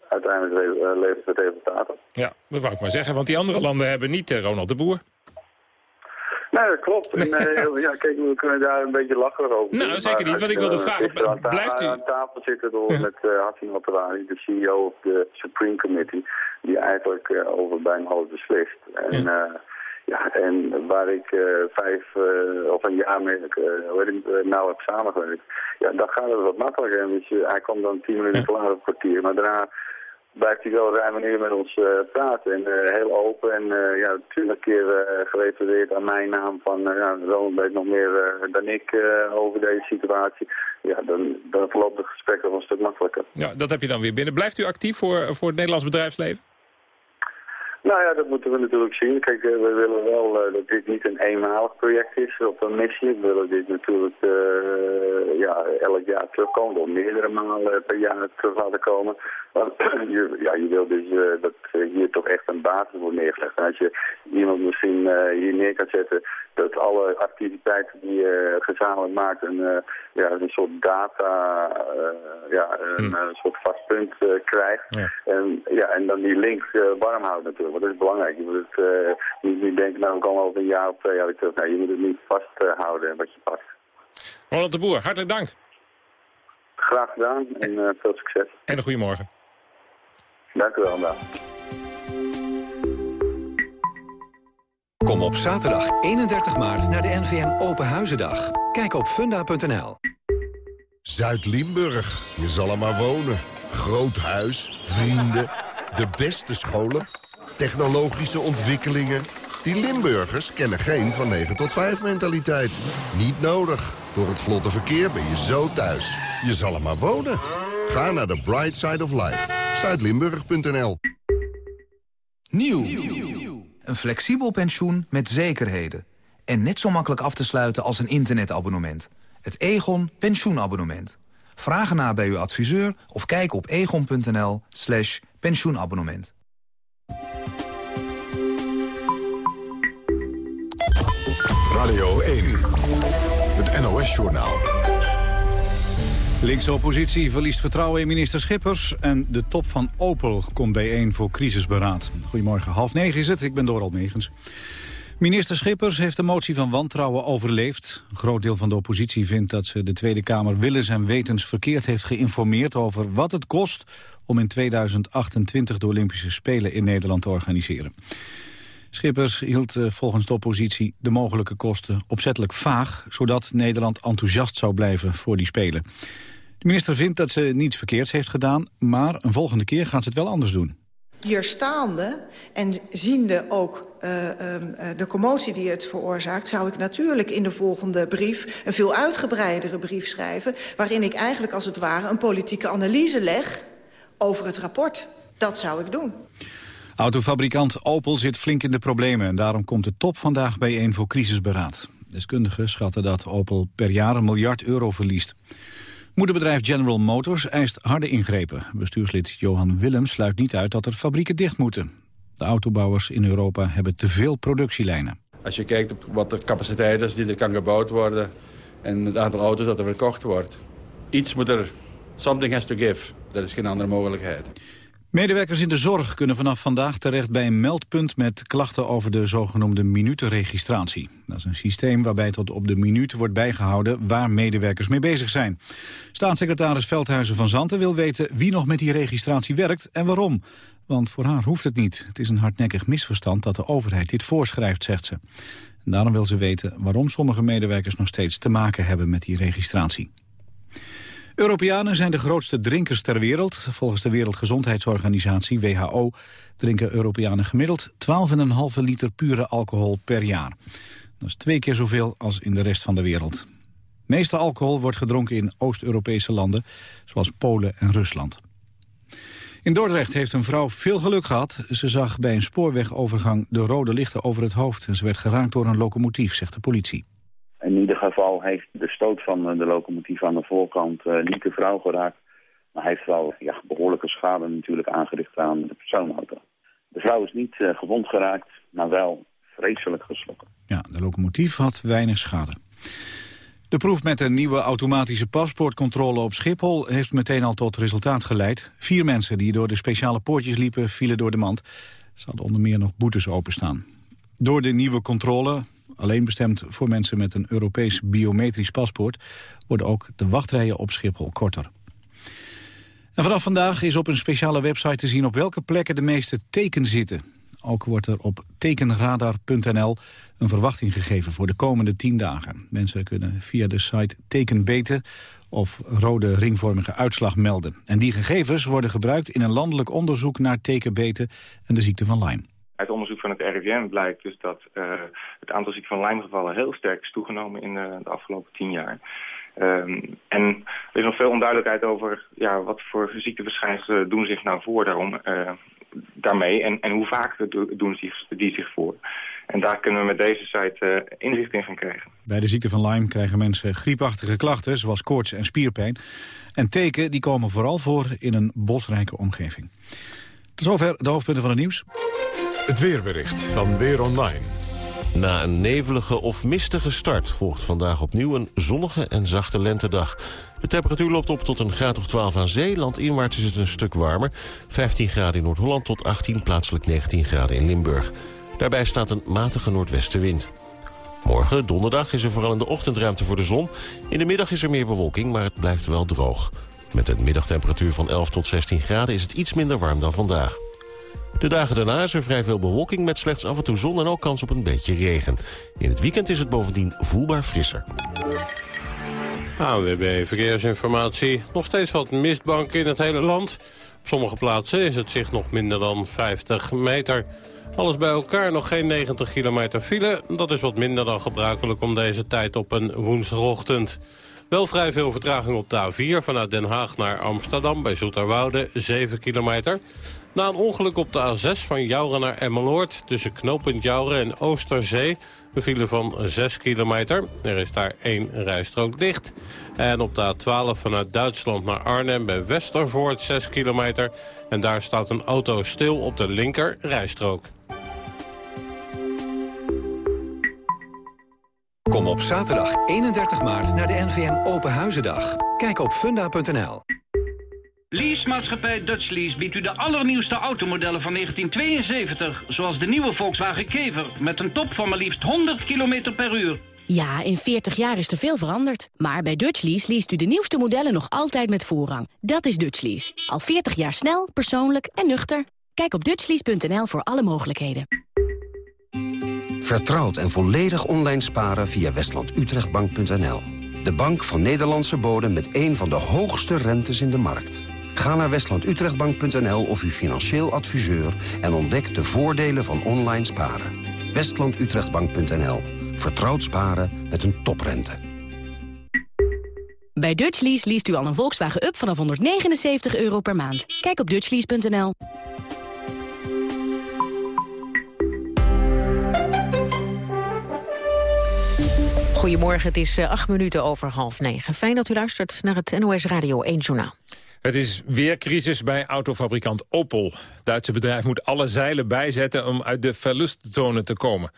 uiteindelijk le levert het resultaten.
Ja, dat wou ik maar zeggen. Want die andere landen hebben niet Ronald de Boer.
Nee, dat klopt. En, uh, ja, kijk, we kunnen daar een beetje lachen over.
Nou, zeker niet, want ik wilde vragen,
aan
blijft u...
aan tafel zitten door met uh, Hassan Watterani, de CEO of de Supreme Committee, die eigenlijk uh, over bijna alles beslist. En, ja. ja, en waar ik vijf of een jaar mee uh, nou heb samengewerkt, ja, dan gaat het wat makkelijker. Dus, hij komt dan tien minuten te laat op kwartier, maar daarna blijft hij wel ruim een uur met ons uh, praten. En uh, heel open en uh, ja, natuurlijk keer gerefereerd aan mijn naam van ja, Ronald weet nog meer dan ik over deze situatie. Ja, dan, dan verloopt het gesprek wel een stuk makkelijker.
Ja, dat heb je dan weer binnen. Blijft u actief voor, voor het Nederlands bedrijfsleven?
Nou ja, dat moeten we natuurlijk zien. Kijk, we willen wel uh, dat dit niet een eenmalig project is of een missie. We willen dit natuurlijk uh, ja, elk jaar terugkomen, of meerdere malen per jaar terug laten komen. Want je, ja, je wil dus dat hier toch echt een basis wordt neergelegd. En als je iemand misschien hier neer kan zetten, dat alle activiteiten die je gezamenlijk maakt een, ja, een soort data, ja, een, hmm. soort vast punt krijgt. Ja. En, ja, en dan die link warm houdt natuurlijk dat is belangrijk. Je moet het niet, niet denken, nou, we komen over een jaar of twee jaar terug. Nee, je moet het niet vasthouden wat je pakt.
Ronald de Boer, hartelijk dank.
Graag gedaan en veel succes.
En een goede morgen.
Dank u wel, Daan.
Kom op zaterdag 31 maart naar de NVM Open Huizendag. Kijk op funda.nl.
Zuid-Limburg, je zal er maar wonen. Groot huis, vrienden, de beste scholen, technologische ontwikkelingen. Die Limburgers kennen geen van 9 tot 5 mentaliteit. Niet nodig. Door het vlotte verkeer ben je zo thuis. Je zal er maar wonen. Ga naar de Bright Side of Life. Zuidlimburg.nl
Nieuw. Een flexibel pensioen met zekerheden. En net zo makkelijk af te sluiten als een internetabonnement. Het Egon pensioenabonnement. Vraag ernaar bij uw adviseur of kijk op egon.nl slash pensioenabonnement.
Radio 1, het NOS-journaal.
Linkse oppositie verliest vertrouwen in minister Schippers... en de top van Opel komt bijeen voor crisisberaad. Goedemorgen, half negen is het, ik ben Doral Megens. Minister Schippers heeft de motie van wantrouwen overleefd. Een groot deel van de oppositie vindt dat ze de Tweede Kamer willens en wetens verkeerd heeft geïnformeerd over wat het kost om in 2028 de Olympische Spelen in Nederland te organiseren. Schippers hield eh, volgens de oppositie de mogelijke kosten opzettelijk vaag... zodat Nederland enthousiast zou blijven voor die Spelen. De minister vindt dat ze niets verkeerds heeft gedaan... maar een volgende keer gaat ze het wel anders doen.
Hier staande en ziende ook uh, uh, de commotie die het veroorzaakt... zou ik natuurlijk in de volgende brief een veel uitgebreidere brief schrijven... waarin ik eigenlijk als het ware een politieke analyse leg over het rapport. Dat zou ik doen.
Autofabrikant Opel zit flink in de problemen... en daarom komt de top vandaag bijeen voor crisisberaad. Deskundigen schatten dat Opel per jaar een miljard euro verliest. Moederbedrijf General Motors eist harde ingrepen. Bestuurslid Johan Willems sluit niet uit dat er fabrieken dicht moeten. De autobouwers in Europa hebben te veel productielijnen.
Als je kijkt op wat de capaciteit is die er kan gebouwd worden... en het aantal auto's dat er verkocht wordt. Iets moet er... Something has to give. Er is geen andere mogelijkheid.
Medewerkers in de zorg kunnen vanaf vandaag terecht bij een meldpunt met klachten over de zogenoemde minutenregistratie. Dat is een systeem waarbij tot op de minuut wordt bijgehouden waar medewerkers mee bezig zijn. Staatssecretaris Veldhuizen van Zanten wil weten wie nog met die registratie werkt en waarom. Want voor haar hoeft het niet. Het is een hardnekkig misverstand dat de overheid dit voorschrijft, zegt ze. Daarom wil ze weten waarom sommige medewerkers nog steeds te maken hebben met die registratie. Europeanen zijn de grootste drinkers ter wereld. Volgens de Wereldgezondheidsorganisatie, WHO, drinken Europeanen gemiddeld 12,5 liter pure alcohol per jaar. Dat is twee keer zoveel als in de rest van de wereld. meeste alcohol wordt gedronken in Oost-Europese landen, zoals Polen en Rusland. In Dordrecht heeft een vrouw veel geluk gehad. Ze zag bij een spoorwegovergang de rode lichten over het hoofd... en ze werd geraakt door een locomotief, zegt de politie.
In ieder geval heeft de stoot van eh, de locomotief aan de voorkant uh, niet de vrouw geraakt. Maar heeft wel ja, behoorlijke schade natuurlijk aangericht aan de persoonauto. De vrouw is niet uh, gewond geraakt, maar wel vreselijk geslokken.
Ja, de locomotief had weinig schade. De proef met een nieuwe automatische paspoortcontrole op Schiphol... heeft meteen al tot resultaat geleid. Vier mensen die door de speciale poortjes liepen, vielen door de mand. Ze hadden onder meer nog boetes openstaan. Door de nieuwe controle Alleen bestemd voor mensen met een Europees biometrisch paspoort... worden ook de wachtrijen op Schiphol korter. En vanaf vandaag is op een speciale website te zien op welke plekken de meeste teken zitten. Ook wordt er op tekenradar.nl een verwachting gegeven voor de komende tien dagen. Mensen kunnen via de site tekenbeten of rode ringvormige uitslag melden. En die gegevens worden gebruikt in een landelijk onderzoek naar tekenbeten en de ziekte van Lyme.
Van het RIVM blijkt dus dat uh, het aantal ziekte van Lyme gevallen heel sterk is toegenomen in uh, de afgelopen tien jaar. Um, en er is nog veel onduidelijkheid over ja, wat voor ziekteverschijnselen doen zich nou voor daarom, uh, daarmee en, en hoe vaak doen zich, die zich voor. En daar kunnen we met deze site uh, inzicht in gaan krijgen.
Bij de ziekte van Lyme krijgen mensen griepachtige klachten, zoals koorts en spierpijn. En teken die komen vooral voor in een bosrijke omgeving. Tot zover de hoofdpunten van het nieuws.
Het weerbericht van Weer Online.
Na een nevelige of mistige start volgt vandaag opnieuw een zonnige en zachte lentedag. De temperatuur loopt op tot een graad of 12 aan zee. Landinwaarts is het een stuk warmer. 15 graden in Noord-Holland tot 18, plaatselijk 19 graden in Limburg. Daarbij staat een matige noordwestenwind. Morgen, donderdag, is er vooral in de ochtend ruimte voor de zon. In de middag is er meer bewolking, maar het blijft wel droog. Met een middagtemperatuur van 11 tot 16 graden is het iets minder warm dan vandaag. De dagen daarna is er vrij veel bewolking met slechts af en toe zon en ook kans op een beetje regen. In het weekend is het bovendien voelbaar frisser.
AWB Verkeersinformatie. Nog steeds wat mistbanken in het hele land. Op sommige plaatsen is het zicht nog minder dan 50 meter. Alles bij elkaar nog geen 90 kilometer file. Dat is wat minder dan gebruikelijk om deze tijd op een woensdagochtend. Wel vrij veel vertraging op de A4 vanuit Den Haag naar Amsterdam bij Zoeterwoude, 7 kilometer. Na een ongeluk op de A6 van Jouren naar Emmeloord... tussen knooppunt Jouren en Oosterzee... file van 6 kilometer. Er is daar één rijstrook dicht. En op de A12 vanuit Duitsland naar Arnhem bij Westervoort 6 kilometer. En daar staat een auto stil op de linker rijstrook.
Kom op zaterdag 31 maart naar de NVM Open Huizendag. Kijk op funda.nl.
Leasemaatschappij Dutch Lease biedt u de allernieuwste automodellen van 1972... zoals de nieuwe Volkswagen Kever met een top van maar liefst 100 km per uur.
Ja, in 40 jaar is er veel veranderd. Maar bij Dutch Lease leest u de nieuwste modellen nog altijd met voorrang. Dat is Dutch Lease. Al 40 jaar snel, persoonlijk en nuchter. Kijk op dutchlease.nl voor alle mogelijkheden.
Vertrouwd en volledig online sparen via westlandutrechtbank.nl. De bank van Nederlandse bodem met een van de hoogste rentes in de markt. Ga naar westlandutrechtbank.nl of uw financieel adviseur... en ontdek de voordelen van online sparen. westlandutrechtbank.nl. Vertrouwd sparen met een toprente.
Bij Dutchlease leest u al een Volkswagen Up vanaf 179 euro per maand. Kijk op dutchlease.nl.
Goedemorgen, het is eh, acht minuten over half negen. Fijn dat u luistert naar het NOS Radio 1 Journaal.
Het is weer crisis bij autofabrikant Opel. Het Duitse bedrijf moet alle zeilen bijzetten om uit de verlustzone te komen.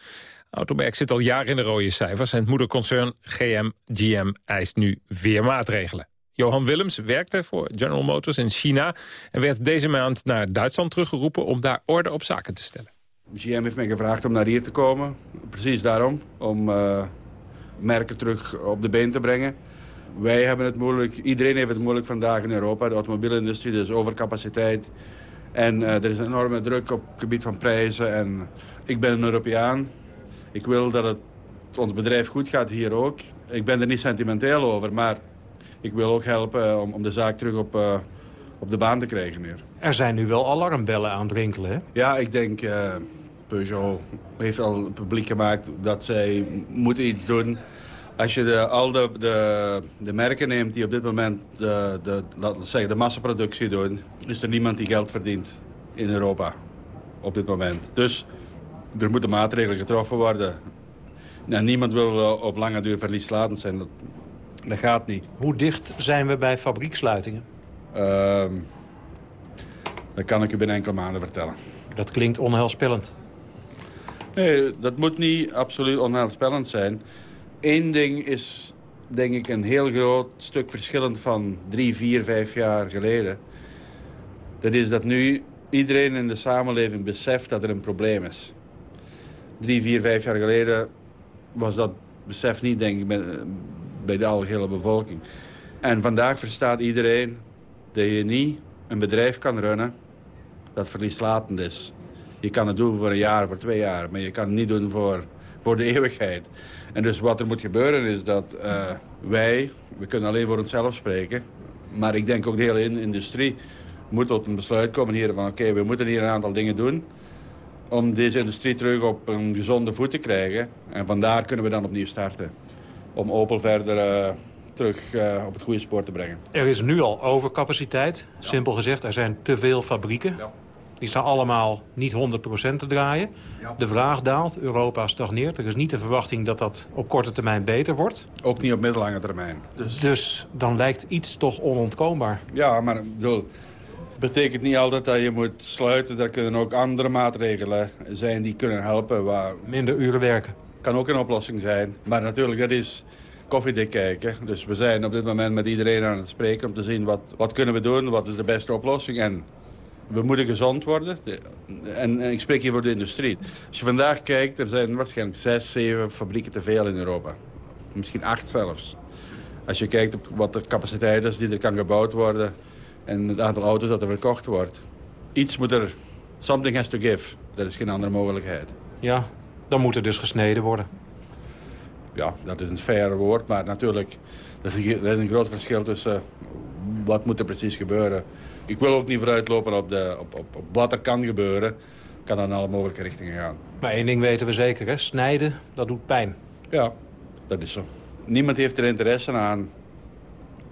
Automerk zit al jaren in de rode cijfers... en het moederconcern GM GM eist nu weer maatregelen. Johan Willems werkte voor General Motors in China... en werd deze maand naar Duitsland teruggeroepen om daar orde op zaken te stellen.
GM heeft mij gevraagd om naar hier te komen. Precies daarom, om uh, merken terug op de been te brengen. Wij hebben het moeilijk, iedereen heeft het moeilijk vandaag in Europa. De automobielindustrie, er is overcapaciteit. En uh, er is een enorme druk op het gebied van prijzen. En ik ben een Europeaan. Ik wil dat het ons bedrijf goed gaat hier ook. Ik ben er niet sentimenteel over, maar ik wil ook helpen om, om de zaak terug op, uh, op de baan te krijgen.
Er zijn nu wel alarmbellen aan het rinkelen, hè?
Ja, ik denk... Uh, Peugeot heeft al publiek gemaakt dat zij moeten iets doen als je de, al de, de, de, merken neemt die op dit moment de, de, laten we zeggen, de massaproductie doen... is er niemand die geld verdient in Europa op dit moment. Dus er moeten maatregelen getroffen worden. Nou, niemand wil eh, op lange duur verlieslatend zijn. Dat, dat gaat niet.
Hoe dicht zijn we bij fabrieksluitingen?
Uh, dat kan ik u binnen enkele maanden vertellen.
Dat klinkt onheilspellend.
Nee, dat moet niet absoluut onheilspellend zijn. Eén ding is, denk ik, een heel groot stuk verschillend van drie, vier, vijf jaar geleden. Dat is dat nu iedereen in de samenleving beseft dat er een probleem is. Drie, vier, vijf jaar geleden was dat besef niet, denk ik, bij, de algehele bevolking. En vandaag verstaat iedereen dat je niet een bedrijf kan runnen dat verlieslatend is. Je kan het doen voor een jaar, voor twee jaar, maar je kan het niet doen voor, voor de eeuwigheid. En dus wat er moet gebeuren is dat uh, wij, we kunnen alleen voor onszelf spreken... maar ik denk ook de hele industrie moet tot een besluit komen hier van... oké, we moeten hier een aantal dingen doen om deze industrie terug op een gezonde voet te krijgen. En vandaar kunnen we dan opnieuw starten. Om Opel verder uh, terug uh, op het goede spoor te brengen.
Er is nu al overcapaciteit. Simpel gezegd, er zijn te veel fabrieken. Ja. Die staan allemaal niet 100% te draaien. De vraag daalt, Europa stagneert. Er is niet de verwachting dat dat op korte termijn beter wordt.
Ook niet op middellange termijn.
Dus, dus dan lijkt iets toch onontkoombaar.
Ja, maar ik bedoel, betekent niet altijd dat je moet sluiten. Er kunnen ook andere maatregelen zijn die kunnen helpen. Waar...
Minder uren werken.
Kan ook een oplossing zijn. Maar natuurlijk, dat is koffiedik kijken. Dus we zijn op dit moment met iedereen aan het spreken... om te zien wat, wat kunnen we doen, wat is de beste oplossing. En we moeten gezond worden. En, en, ik spreek hier voor de industrie. Als je vandaag kijkt, er zijn waarschijnlijk zes, zeven fabrieken te veel in Europa. Misschien acht zelfs. Als je kijkt op wat de capaciteit is die er kan gebouwd worden... en het aantal auto's dat er verkocht wordt. Iets moet er... Something has to give. Er is geen andere mogelijkheid.
Ja, dan moet er dus gesneden worden.
Ja, dat is een fair woord, maar natuurlijk... Er is een groot verschil tussen wat moet er precies gebeuren ik wil ook niet vooruitlopen op, de, op, op, op wat er kan gebeuren. Kan dan in alle mogelijke richtingen gaan.
Maar één ding weten we zeker, hè? snijden, dat doet pijn.
Ja, dat is zo. Niemand heeft er interesse aan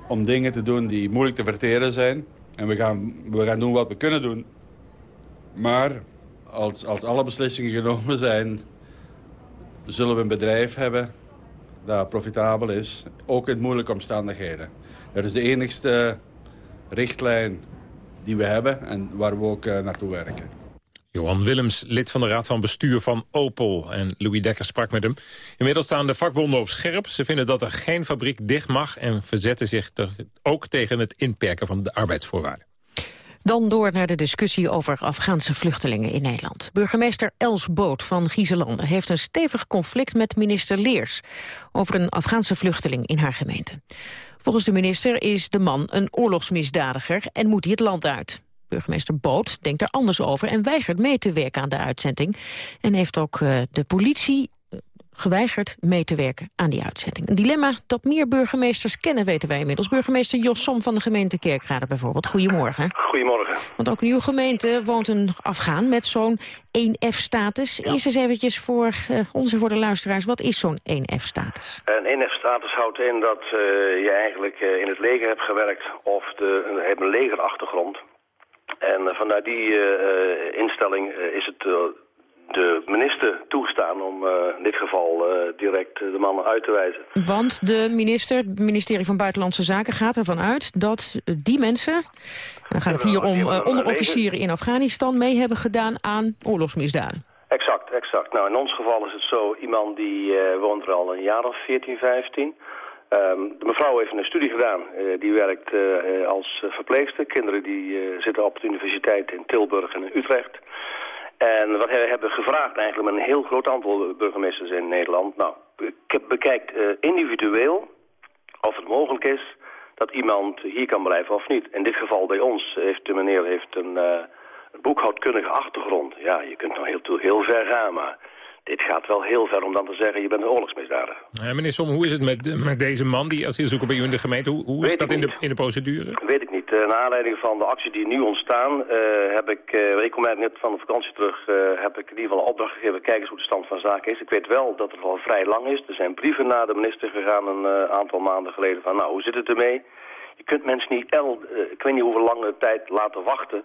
om dingen te doen die moeilijk te verteren zijn. En we gaan, we gaan doen wat we kunnen doen. Maar als, als alle beslissingen genomen zijn... zullen we een bedrijf hebben dat profitabel is. Ook in moeilijke omstandigheden. Dat is de enigste richtlijn die we hebben en waar we ook uh, naartoe werken.
Johan Willems, lid van de Raad van Bestuur van Opel. En Louis Dekker sprak met hem. Inmiddels staan de vakbonden op scherp. Ze vinden dat er geen fabriek dicht mag... en verzetten zich ook tegen het inperken van de arbeidsvoorwaarden.
Dan door naar de discussie over Afghaanse vluchtelingen in Nederland. Burgemeester Els Boot van Gieselanden heeft een stevig conflict met minister Leers... over een Afghaanse vluchteling in haar gemeente. Volgens de minister is de man een oorlogsmisdadiger en moet hij het land uit. Burgemeester Boot denkt er anders over en weigert mee te werken aan de uitzending. En heeft ook uh, de politie geweigerd mee te werken aan die uitzetting. Een dilemma dat meer burgemeesters kennen, weten wij inmiddels. Burgemeester Jos Som van de gemeente Kerkrade bijvoorbeeld. Goedemorgen.
Goedemorgen.
Want ook in uw gemeente woont een Afghaan met zo'n 1F-status. Eerst eens eventjes voor uh, ons en voor de luisteraars. Wat is zo'n 1F-status?
Een 1F-status houdt in dat uh, je eigenlijk uh, in het leger hebt gewerkt... of de, hebt een legerachtergrond. En vanuit die instelling is het de minister toestaan om uh, in dit geval uh, direct de mannen uit te wijzen.
Want de minister, het ministerie van Buitenlandse Zaken gaat ervan uit dat die mensen, dan gaat het hier om uh, onderofficieren in Afghanistan, mee hebben gedaan aan oorlogsmisdaden.
Exact, exact. Nou, in ons geval is het zo, iemand die woont er al een jaar of 14, 15... Um, de mevrouw heeft een studie gedaan. Uh, die werkt uh, als verpleegster. Kinderen die uh, zitten op de universiteit in Tilburg en in Utrecht. En wat we hebben gevraagd eigenlijk met een heel groot aantal burgemeesters in Nederland. Nou, bekijkt uh, individueel of het mogelijk is dat iemand hier kan blijven of niet. In dit geval bij ons heeft de meneer heeft een, uh, boekhoudkundige achtergrond. Ja, je kunt nog heel, heel ver gaan, maar dit gaat wel heel ver om dan te zeggen, je bent een oorlogsmisdadiger.
Ja, meneer Som, hoe is het met, met deze man die asielzoeker bij u in de gemeente? Hoe, hoe is dat in de, in de procedure?
Weet ik niet. Uh, naar aanleiding van de acties die nu ontstaan, uh, heb ik, uh, ik kom eigenlijk net van de vakantie terug, heb ik in ieder geval een opdracht gegeven, kijk eens hoe de stand van zaken is. Ik weet wel dat het al vrij lang is. Er zijn brieven naar de minister gegaan een aantal maanden geleden van, nou, hoe zit het ermee? Je kunt mensen niet, el, ik weet niet hoeveel lange tijd laten wachten,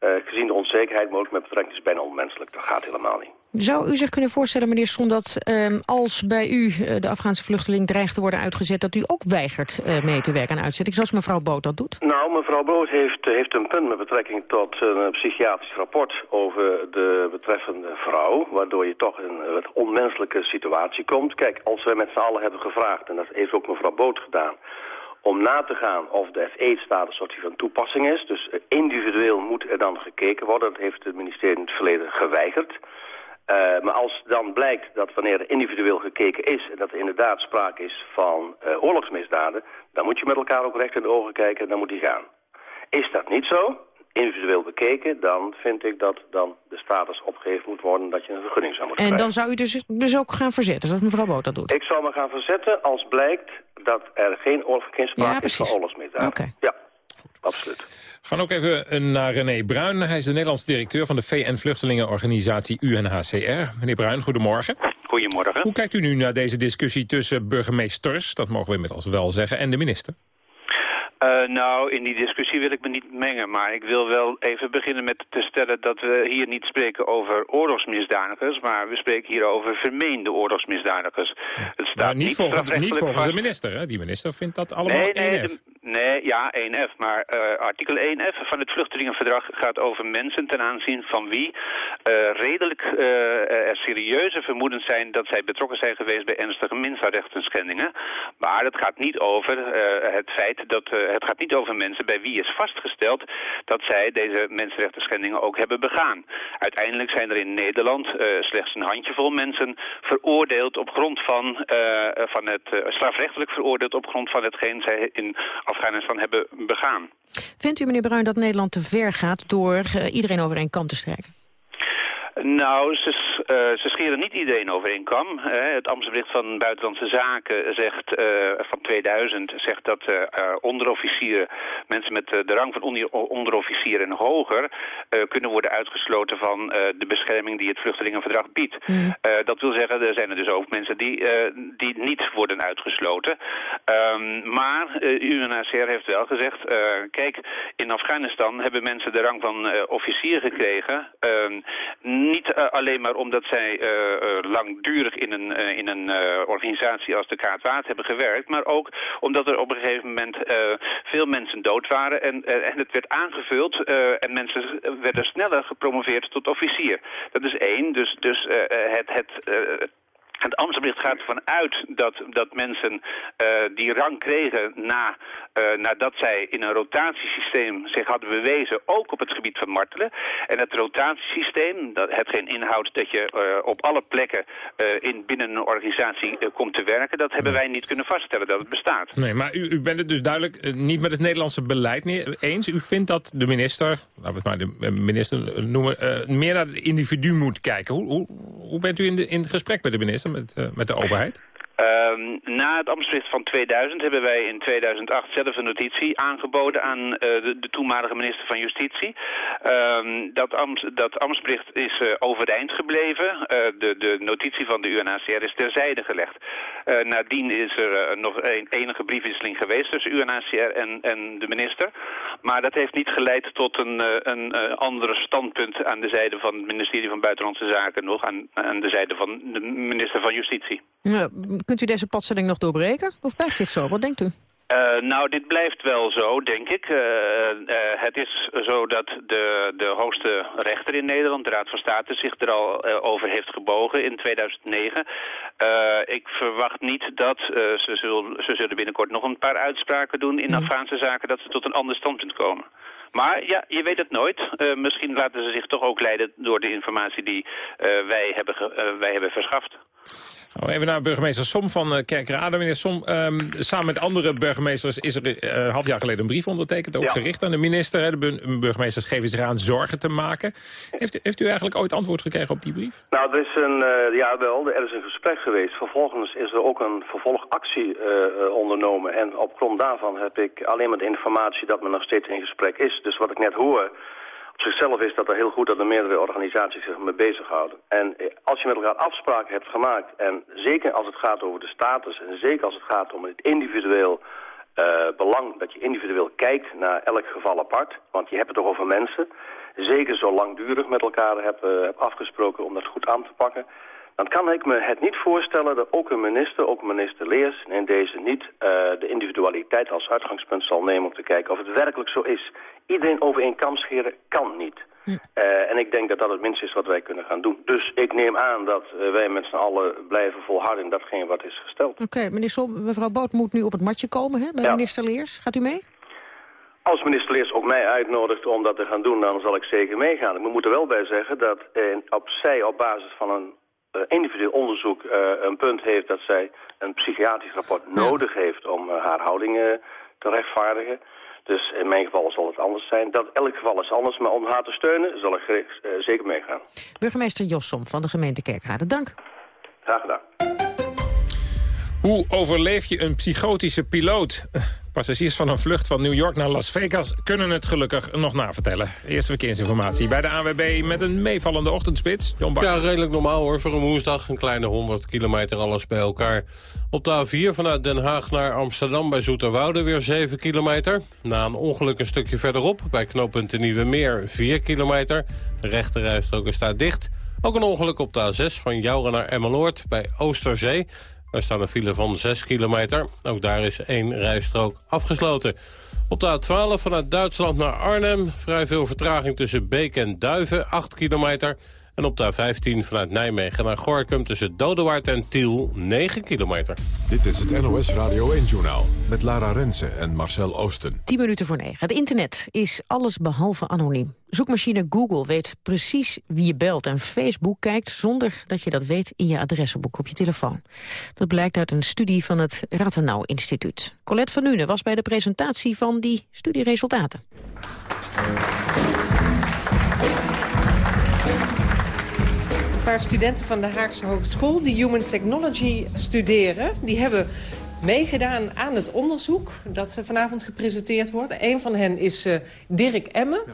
gezien de onzekerheid mogelijk met betrekking is bijna onmenselijk. Dat gaat helemaal niet.
Zou u zich kunnen voorstellen, meneer Son, dat um, als bij u uh, de Afghaanse vluchteling dreigt te worden uitgezet... dat u ook weigert uh, mee te werken aan uitzetting, zoals mevrouw Boot dat doet?
Nou, mevrouw Boot heeft, heeft een punt met betrekking tot een psychiatrisch rapport... over de betreffende vrouw, waardoor je toch in een onmenselijke situatie komt. Kijk, als wij met z'n allen hebben gevraagd, en dat heeft ook mevrouw Boot gedaan om na te gaan of de F1-status soort van toepassing is. Dus individueel moet er dan gekeken worden. Dat heeft het ministerie in het verleden geweigerd. Eh, maar als dan blijkt dat wanneer er individueel gekeken is... en dat er inderdaad sprake is van uh, oorlogsmisdaden... dan moet je met elkaar ook recht in de ogen kijken en dan moet die gaan. Is dat niet zo, individueel bekeken... dan vind ik dat dan de status opgegeven moet worden... dat je een vergunning zou moeten
en
krijgen.
En dan zou u dus, dus ook gaan verzetten, zoals mevrouw Boot dat doet?
Ik zou me gaan verzetten als blijkt dat er geen, geen sprake ja, is van oorlogsmisdaden.
Okay.
Ja, absoluut.
We gaan ook even naar René Bruin. Hij is de Nederlands directeur van de VN-vluchtelingenorganisatie UNHCR. Meneer Bruin, goedemorgen.
Goedemorgen.
Hoe kijkt u nu naar deze discussie tussen burgemeesters, dat mogen we inmiddels wel zeggen, en de minister?
Uh, nou, in die discussie wil ik me niet mengen, maar ik wil wel even beginnen met te stellen dat we hier niet spreken over oorlogsmisdadigers, maar we spreken hier over vermeende oorlogsmisdadigers.
Het staat nou, niet, niet, volgens, niet volgens de minister, hè? Die minister vindt dat allemaal
nee, nee,
1F.
De, nee, ja, 1F, maar uh, artikel 1F van het vluchtelingenverdrag gaat over mensen ten aanzien van wie uh, redelijk er serieuze vermoedens zijn dat zij betrokken zijn geweest bij ernstige mensenrechtenschendingen. Maar het gaat niet over het feit dat het gaat niet over mensen bij wie is vastgesteld dat zij deze mensenrechten schendingen ook hebben begaan. Uiteindelijk zijn er in Nederland uh, slechts een handjevol mensen veroordeeld op grond van, uh, van het, uh, strafrechtelijk veroordeeld op grond van hetgeen zij in Afghanistan hebben begaan.
Vindt u, meneer Bruin, dat Nederland te ver gaat door iedereen over één kam te strijken?
Nou, ze, ze scheren niet iedereen over één kam. Het Amsterdam van Buitenlandse Zaken zegt, uh, van 2000 zegt dat onderofficieren, mensen met de rang van onder, onderofficier en hoger, kunnen worden uitgesloten van de bescherming die het vluchtelingenverdrag biedt. Mm. dat wil zeggen, er zijn er dus ook mensen die, die niet worden uitgesloten. Um, maar UNHCR heeft wel gezegd, kijk, in Afghanistan hebben mensen de rang van officier gekregen ehm, niet alleen maar omdat zij uh, uh, langdurig in een, in een organisatie als de Kaatwaard hebben gewerkt, maar ook omdat er op een gegeven moment veel mensen dood waren en, en het werd aangevuld en mensen werden sneller gepromoveerd tot officier. Dat is één, dus, dus het, het het ambtsbericht gaat ervan uit dat, dat mensen uh, die rang kregen na, uh, nadat zij in een rotatiesysteem zich hadden bewezen, ook op het gebied van martelen. En het rotatiesysteem, dat hetgeen inhoudt dat je uh, op alle plekken in, binnen een organisatie komt te werken, dat hebben wij niet kunnen vaststellen dat het bestaat.
Nee, maar u, u bent het dus duidelijk niet met het Nederlandse beleid eens. U vindt dat de minister, laten we het maar de minister noemen, meer naar het individu moet kijken. Hoe, hoe, hoe bent u in, de, in het gesprek met de minister? Met, uh, met de overheid?
Um, na het ambtsbericht van 2000 hebben wij in 2008 zelf een notitie aangeboden aan uh, de, toenmalige minister van Justitie. Um, dat, ambt, dat ambtsbericht is uh, overeind gebleven. Uh, de, de, notitie van de UNHCR is terzijde gelegd. nadien is er nog een, enige briefwisseling geweest tussen UNHCR en, en, de minister. Maar dat heeft niet geleid tot een, een andere standpunt aan de zijde van het ministerie van Buitenlandse Zaken, nog aan, aan de zijde van de minister van Justitie.
Ja, kunt u deze padstelling nog doorbreken? Of blijft dit zo? Wat denkt u?
Uh, nou, dit blijft wel zo, denk ik. Uh, uh, het is zo dat de, de hoogste rechter in Nederland, de Raad van State, zich er al over heeft gebogen in 2009. ik verwacht niet dat ze, zullen, ze zullen binnenkort nog een paar uitspraken doen in Afghaanse zaken, dat ze tot een ander standpunt komen. Maar ja, je weet het nooit. misschien laten ze zich toch ook leiden door de informatie die wij, hebben wij hebben verschaft.
We even naar burgemeester Som van uh, Kerkrade. Meneer Som, um, samen met andere burgemeesters is er uh, een half jaar geleden een brief ondertekend. Ook ja. gericht aan de minister. De burgemeesters geven zich aan zorgen te maken. Heeft, heeft u eigenlijk ooit antwoord gekregen op die brief?
Nou, er is een, uh, ja wel, er is een gesprek geweest. Vervolgens is er ook een vervolgactie ondernomen. En op grond daarvan heb ik alleen maar de informatie dat men nog steeds in gesprek is. Dus wat ik net hoor op zichzelf is dat er heel goed dat er meerdere organisaties zich mee bezighouden. En als je met elkaar afspraken hebt gemaakt, en zeker als het gaat over de status... en zeker als het gaat om het individueel uh, belang, dat je individueel kijkt naar elk geval apart... want je hebt het toch over mensen... zeker zo langdurig met elkaar hebt, uh, hebt afgesproken om dat goed aan te pakken dan kan ik me het niet voorstellen dat ook een minister, ook minister Leers... in deze niet uh, de individualiteit als uitgangspunt zal nemen om te kijken of het werkelijk zo is. Iedereen over één kam scheren kan niet. Hm. Uh, en ik denk dat dat het minste is wat wij kunnen gaan doen. Dus ik neem aan dat uh, wij met z'n allen blijven volharden in datgene wat is gesteld.
Oké, okay, meneer Sol, mevrouw Boot moet nu op het matje komen hè, bij ja. minister Leers. Gaat u mee?
als minister Leers ook mij uitnodigt om dat te gaan doen, dan zal ik zeker meegaan. Ik moet er wel bij zeggen dat eh, op zij op basis van een individueel onderzoek uh, een punt heeft dat zij een psychiatrisch rapport nodig heeft om uh, haar houding te rechtvaardigen. Dus in mijn geval zal het anders zijn. Dat elk geval is anders, maar om haar te steunen zal ik zeker meegaan.
Burgemeester Jossom van de gemeente Kerkrade, dank.
Graag gedaan.
Hoe overleef je een psychotische piloot? Passagiers van een vlucht van New York naar Las Vegas... kunnen het gelukkig nog navertellen. Eerste verkeersinformatie bij de AWB met een meevallende ochtendspits.
Ja, redelijk normaal hoor. Voor een woensdag een kleine 100 kilometer alles bij elkaar. Op de A4 vanuit Den Haag naar Amsterdam bij Zoeterwoude weer 7 kilometer. Na een ongeluk een stukje verderop bij knooppunt de Nieuwe Meer 4 kilometer. De rechterrijstrook is dicht. Ook een ongeluk op de A6 van Jouren naar Emmeloord bij Oosterzee. Daar staan een file van 6 kilometer. Ook daar is één rijstrook afgesloten. Op de A12 vanuit Duitsland naar Arnhem. Vrij veel vertraging tussen Beek en Duiven, 8 kilometer. En op de A15 vanuit Nijmegen naar Gorkum tussen Dodewaard en Tiel, 9 kilometer.
Dit is het NOS Radio 1-journaal met Lara Rensen en Marcel Oosten.
10 minuten voor 9. Het internet is alles behalve anoniem. Zoekmachine Google weet precies wie je belt en Facebook kijkt zonder dat je dat weet in je adressenboek op je telefoon. Dat blijkt uit een studie van het Rathenau Instituut. Colette van Nuenen was bij de presentatie van die studieresultaten.
Paar studenten van de Haagse Hogeschool die Human Technology studeren... die hebben meegedaan aan het onderzoek dat vanavond gepresenteerd wordt. Een van hen is uh, Dirk Emme.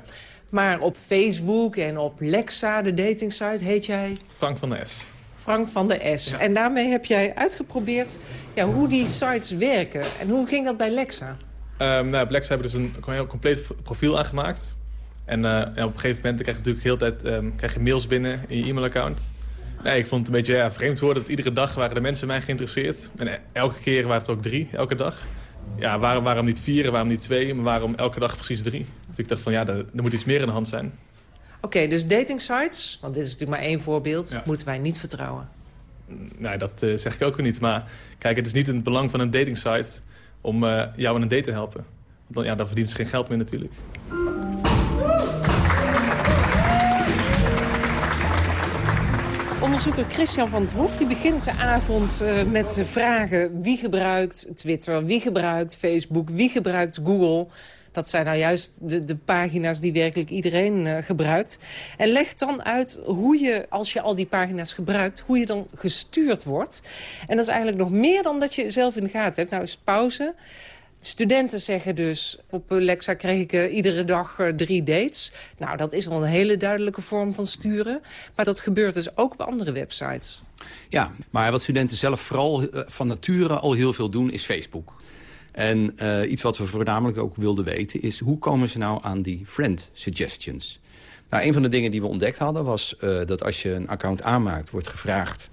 Maar op Facebook en op Lexa, de datingsite, heet jij...
Frank van der S.
Frank van der S. En daarmee heb jij uitgeprobeerd ja, hoe die sites werken. En hoe ging dat bij Lexa?
Um, nou, op Lexa hebben we dus een, een heel compleet profiel aangemaakt. En uh, ja, op een gegeven moment krijg je natuurlijk heel tijd um, krijg je mails binnen in je e-mailaccount. Nee, ik vond het een beetje ja, vreemd worden dat iedere dag waren de mensen mij geïnteresseerd. En e-, elke keer waren het ook drie, elke dag. Ja, waarom, waarom niet vier, waarom niet twee, maar waarom elke dag precies drie? Dus ik dacht van ja, er, er moet iets meer in de hand zijn.
Oké, okay, dus dating sites, want dit is natuurlijk maar één voorbeeld, ja. moeten wij niet vertrouwen.
Nee, dat uh, zeg ik ook weer niet. Maar kijk, het is niet in het belang van een dating site om uh, jou aan een date te helpen. Want ja, dan verdient ze geen geld meer natuurlijk.
Onderzoeker Christian van het Hof die begint de avond uh, met vragen... wie gebruikt Twitter, wie gebruikt Facebook, wie gebruikt Google... Dat zijn nou juist de, de pagina's die werkelijk iedereen uh, gebruikt. En legt dan uit hoe je, als je al die pagina's gebruikt... hoe je dan gestuurd wordt. En dat is eigenlijk nog meer dan dat je zelf in de gaten hebt. Nou is pauze. Studenten zeggen dus, op Lexa kreeg ik uh, iedere dag uh, drie dates. Nou, dat is al een hele duidelijke vorm van sturen. Maar dat gebeurt dus ook op andere websites.
Ja, maar wat studenten zelf vooral uh, van nature al heel veel doen, is Facebook. En iets wat we voornamelijk ook wilden weten is... hoe komen ze nou aan die friend suggestions? Nou, een van de dingen die we ontdekt hadden was dat als je een account aanmaakt... wordt gevraagd,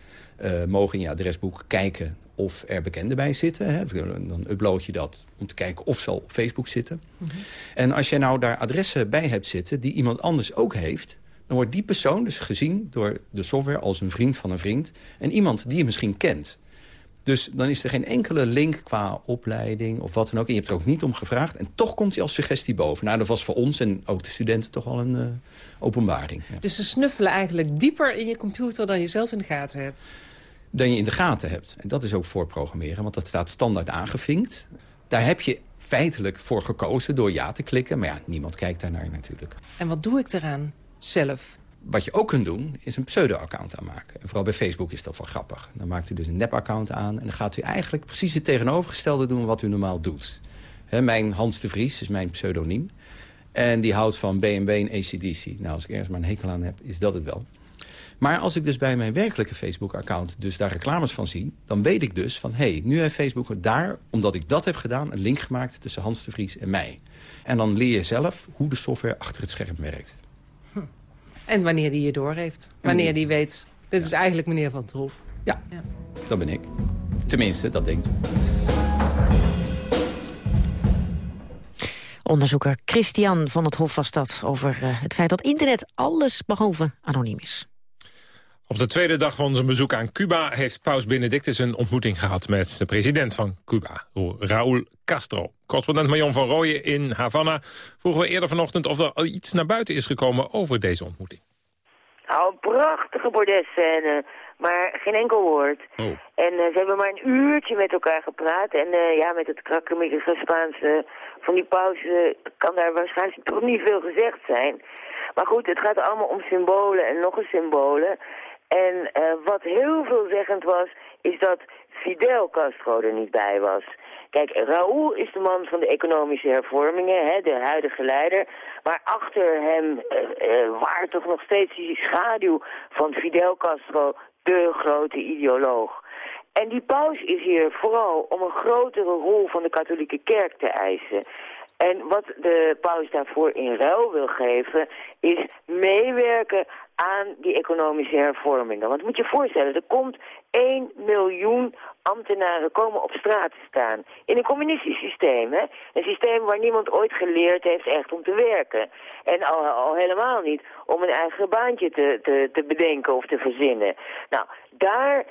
mogen in je adresboek kijken of er bekenden bij zitten. Hè. Dan upload je dat om te kijken of ze al op Facebook zitten. Mm -hmm. En als je nou daar adressen bij hebt zitten die iemand anders ook heeft... dan wordt die persoon dus gezien door de software als een vriend van een vriend... en iemand die je misschien kent. Dus dan is er geen enkele link qua opleiding of wat dan ook. En je hebt er ook niet om gevraagd. En toch komt hij als suggestie boven. Nou, dat was voor ons en ook de studenten toch al een uh, openbaring.
Ja. Dus ze snuffelen eigenlijk dieper in je computer dan je zelf in de gaten hebt?
Dan je in de gaten hebt. En dat is ook voorprogrammeren, want dat staat standaard aangevinkt. Daar heb je feitelijk voor gekozen door ja te klikken. Maar ja, niemand kijkt daarnaar natuurlijk.
En wat doe ik eraan zelf?
Wat je ook kunt doen, is een pseudo-account aanmaken. En vooral bij Facebook is dat wel grappig. Dan maakt u dus een nep-account aan... en dan gaat u eigenlijk precies het tegenovergestelde doen wat u normaal doet. He, mijn Hans de Vries is mijn pseudoniem. En die houdt van BMW en ACDC. Nou, als ik ergens maar een hekel aan heb, is dat het wel. Maar als ik dus bij mijn werkelijke Facebook-account dus daar reclames van zie... dan weet ik dus van, hé, hey, nu heeft Facebook daar, omdat ik dat heb gedaan... een link gemaakt tussen Hans de Vries en mij. En dan leer je zelf hoe de software achter het scherm werkt.
Hm. En wanneer die je doorheeft. Wanneer die weet, dit ja. is eigenlijk meneer Van Troef.
Ja, ja, dat ben ik. Tenminste, dat denk ik.
Onderzoeker Christian van het Hof was dat over uh, het feit dat internet alles behalve anoniem is.
Op de tweede dag van zijn bezoek aan Cuba heeft paus Benedictus een ontmoeting gehad met de president van Cuba, Raúl Castro. Correspondent Marion van Rooyen in Havana vroegen we eerder vanochtend of er al iets naar buiten is gekomen over deze ontmoeting.
Nou, een prachtige bordesscène, maar geen enkel woord.
Oh.
En eh, ze hebben maar een uurtje met elkaar gepraat. En eh, ja, met het krakkemikkige Spaanse van die pauze kan daar waarschijnlijk toch niet veel gezegd zijn. Maar goed, het gaat allemaal om symbolen en nog eens symbolen. En eh, wat heel veelzeggend was, is dat Fidel Castro er niet bij was. Kijk, Raúl is de man van de economische hervormingen, hè, de huidige leider. Maar achter hem uh, uh, waart toch nog steeds die schaduw van Fidel Castro, de grote ideoloog. En die paus is hier vooral om een grotere rol van de katholieke kerk te eisen. En wat de paus daarvoor in ruil wil geven, is meewerken aan die economische hervormingen. Want moet je voorstellen, er komt 1 miljoen ambtenaren komen op straat te staan. In een communistisch systeem, hè? Een systeem waar niemand ooit geleerd heeft echt om te werken. En al, al helemaal niet om een eigen baantje te, te, te bedenken of te verzinnen. Nou, daar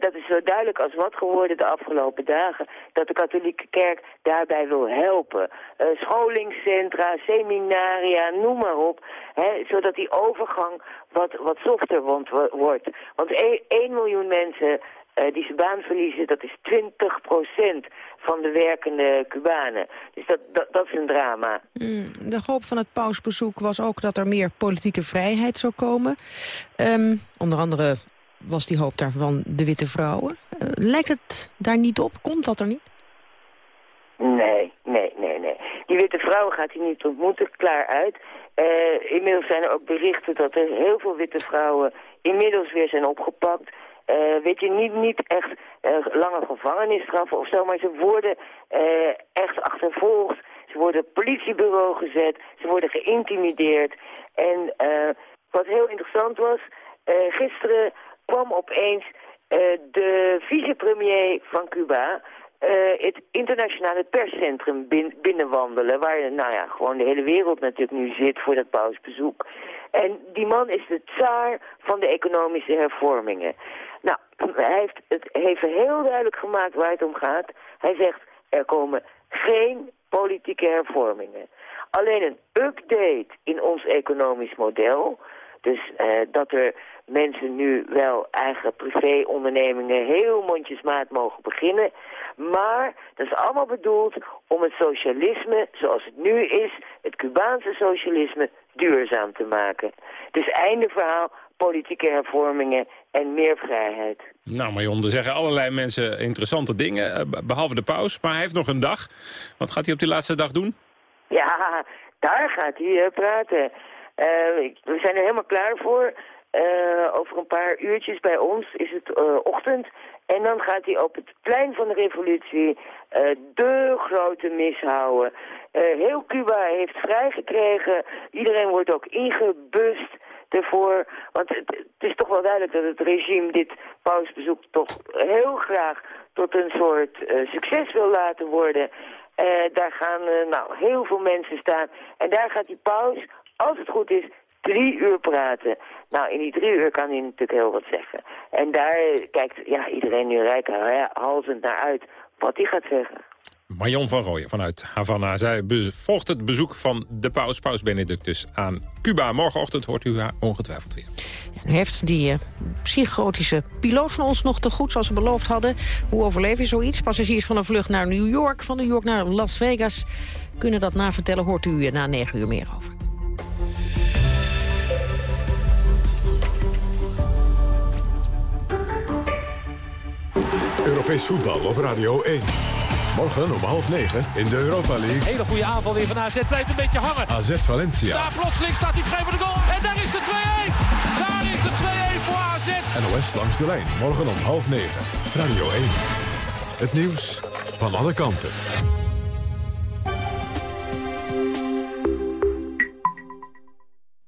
dat is zo duidelijk als wat geworden de afgelopen dagen, dat de katholieke kerk daarbij wil helpen. Uh, scholingscentra, seminaria, noem maar op, hè, zodat die overgang wat, wat softer wordt. Want 1 miljoen mensen uh, die zijn baan verliezen, dat is 20% van de werkende Cubanen. Dus dat, dat, is een drama.
Mm, de hoop van het pausbezoek was ook dat er meer politieke vrijheid zou komen. Um, onder andere was die hoop daarvan de witte vrouwen. Uh, lijkt het daar niet op? Komt dat er niet?
Nee, nee, nee, nee. Die witte vrouwen gaat hij niet ontmoeten, klaar uit. Uh, inmiddels zijn er ook berichten dat er heel veel witte vrouwen inmiddels weer zijn opgepakt. Uh, weet je, niet, niet echt lange gevangenisstraffen of zo, maar ze worden echt achtervolgd. Ze worden op politiebureau gezet, ze worden geïntimideerd. En wat heel interessant was, gisteren kwam opeens uh, de vicepremier van Cuba... Uh, het internationale perscentrum bin binnenwandelen... waar nou ja, gewoon de hele wereld natuurlijk nu zit voor dat pausbezoek. En die man is de tsaar van de economische hervormingen. Nou, hij heeft het heeft heel duidelijk gemaakt waar het om gaat. Hij zegt, er komen geen politieke hervormingen. Alleen een update in ons economisch model... Dus uh, dat er mensen nu wel eigen privéondernemingen heel mondjesmaat mogen beginnen. Maar dat is allemaal bedoeld om het socialisme zoals het nu is, het Cubaanse socialisme, duurzaam te maken. Dus einde verhaal, politieke hervormingen en meer vrijheid.
Nou Marion, er zeggen allerlei mensen interessante dingen, eh, behalve de paus. Maar hij heeft nog een dag. Wat gaat hij op die laatste dag doen?
Ja, daar gaat hij uh, praten. Uh, we zijn er helemaal klaar voor. Uh, over een paar uurtjes bij ons is het uh, ochtend. En dan gaat hij op het plein van de revolutie uh, de grote mis houden. heel Cuba heeft vrijgekregen. Iedereen wordt ook ingebust ervoor. Want het, het, is toch wel duidelijk dat het regime dit pausbezoek toch heel graag tot een soort succes wil laten worden. daar gaan nou, heel veel mensen staan. En daar gaat die paus, als het goed is, drie uur praten. Nou, in die drie uur kan hij natuurlijk heel wat zeggen. En daar kijkt ja, iedereen nu rijk halzend naar uit wat hij gaat zeggen.
Marion van Rooyen vanuit Havana. Zij volgt het bezoek van de paus, paus Benedictus, aan Cuba. Morgenochtend hoort u haar ongetwijfeld weer.
Ja, nu heeft die uh, psychotische piloot van ons nog te goed, zoals we beloofd hadden. Hoe overleef je zoiets? Passagiers van een vlucht naar New York, van New York naar Las Vegas... kunnen dat navertellen, hoort u na negen uur meer over.
Europees voetbal op Radio 1. Morgen om half negen in de Europa League.
Hele goede aanval weer van AZ. Blijft een beetje hangen.
AZ Valencia.
Daar plotseling staat hij vrij voor de goal. En daar is de 2-1. Daar is de 2-1 voor AZ.
NOS langs de lijn. Morgen om half negen. Radio 1. Het nieuws van alle kanten.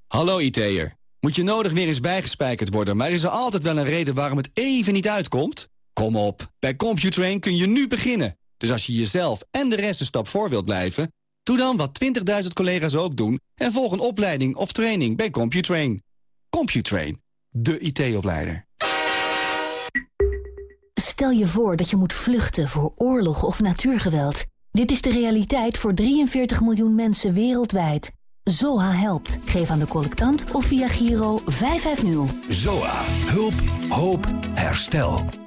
Hallo IT'er. Moet je nodig weer eens bijgespijkerd worden... maar is er altijd wel een reden waarom het even niet uitkomt? Kom op, bij Computrain kun je nu beginnen. Dus als je jezelf en de rest een stap voor wilt blijven... doe dan wat 20.000 collega's ook doen... en volg een opleiding of training bij Computrain. Computrain, de IT-opleider.
Stel je voor dat je moet vluchten voor oorlog of natuurgeweld. Dit is de realiteit voor 43 miljoen mensen wereldwijd. ZOA helpt. Geef aan de collectant of via Giro 550.
ZOA. Hulp. Hoop. Herstel.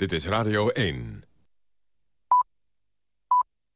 Dit is Radio 1.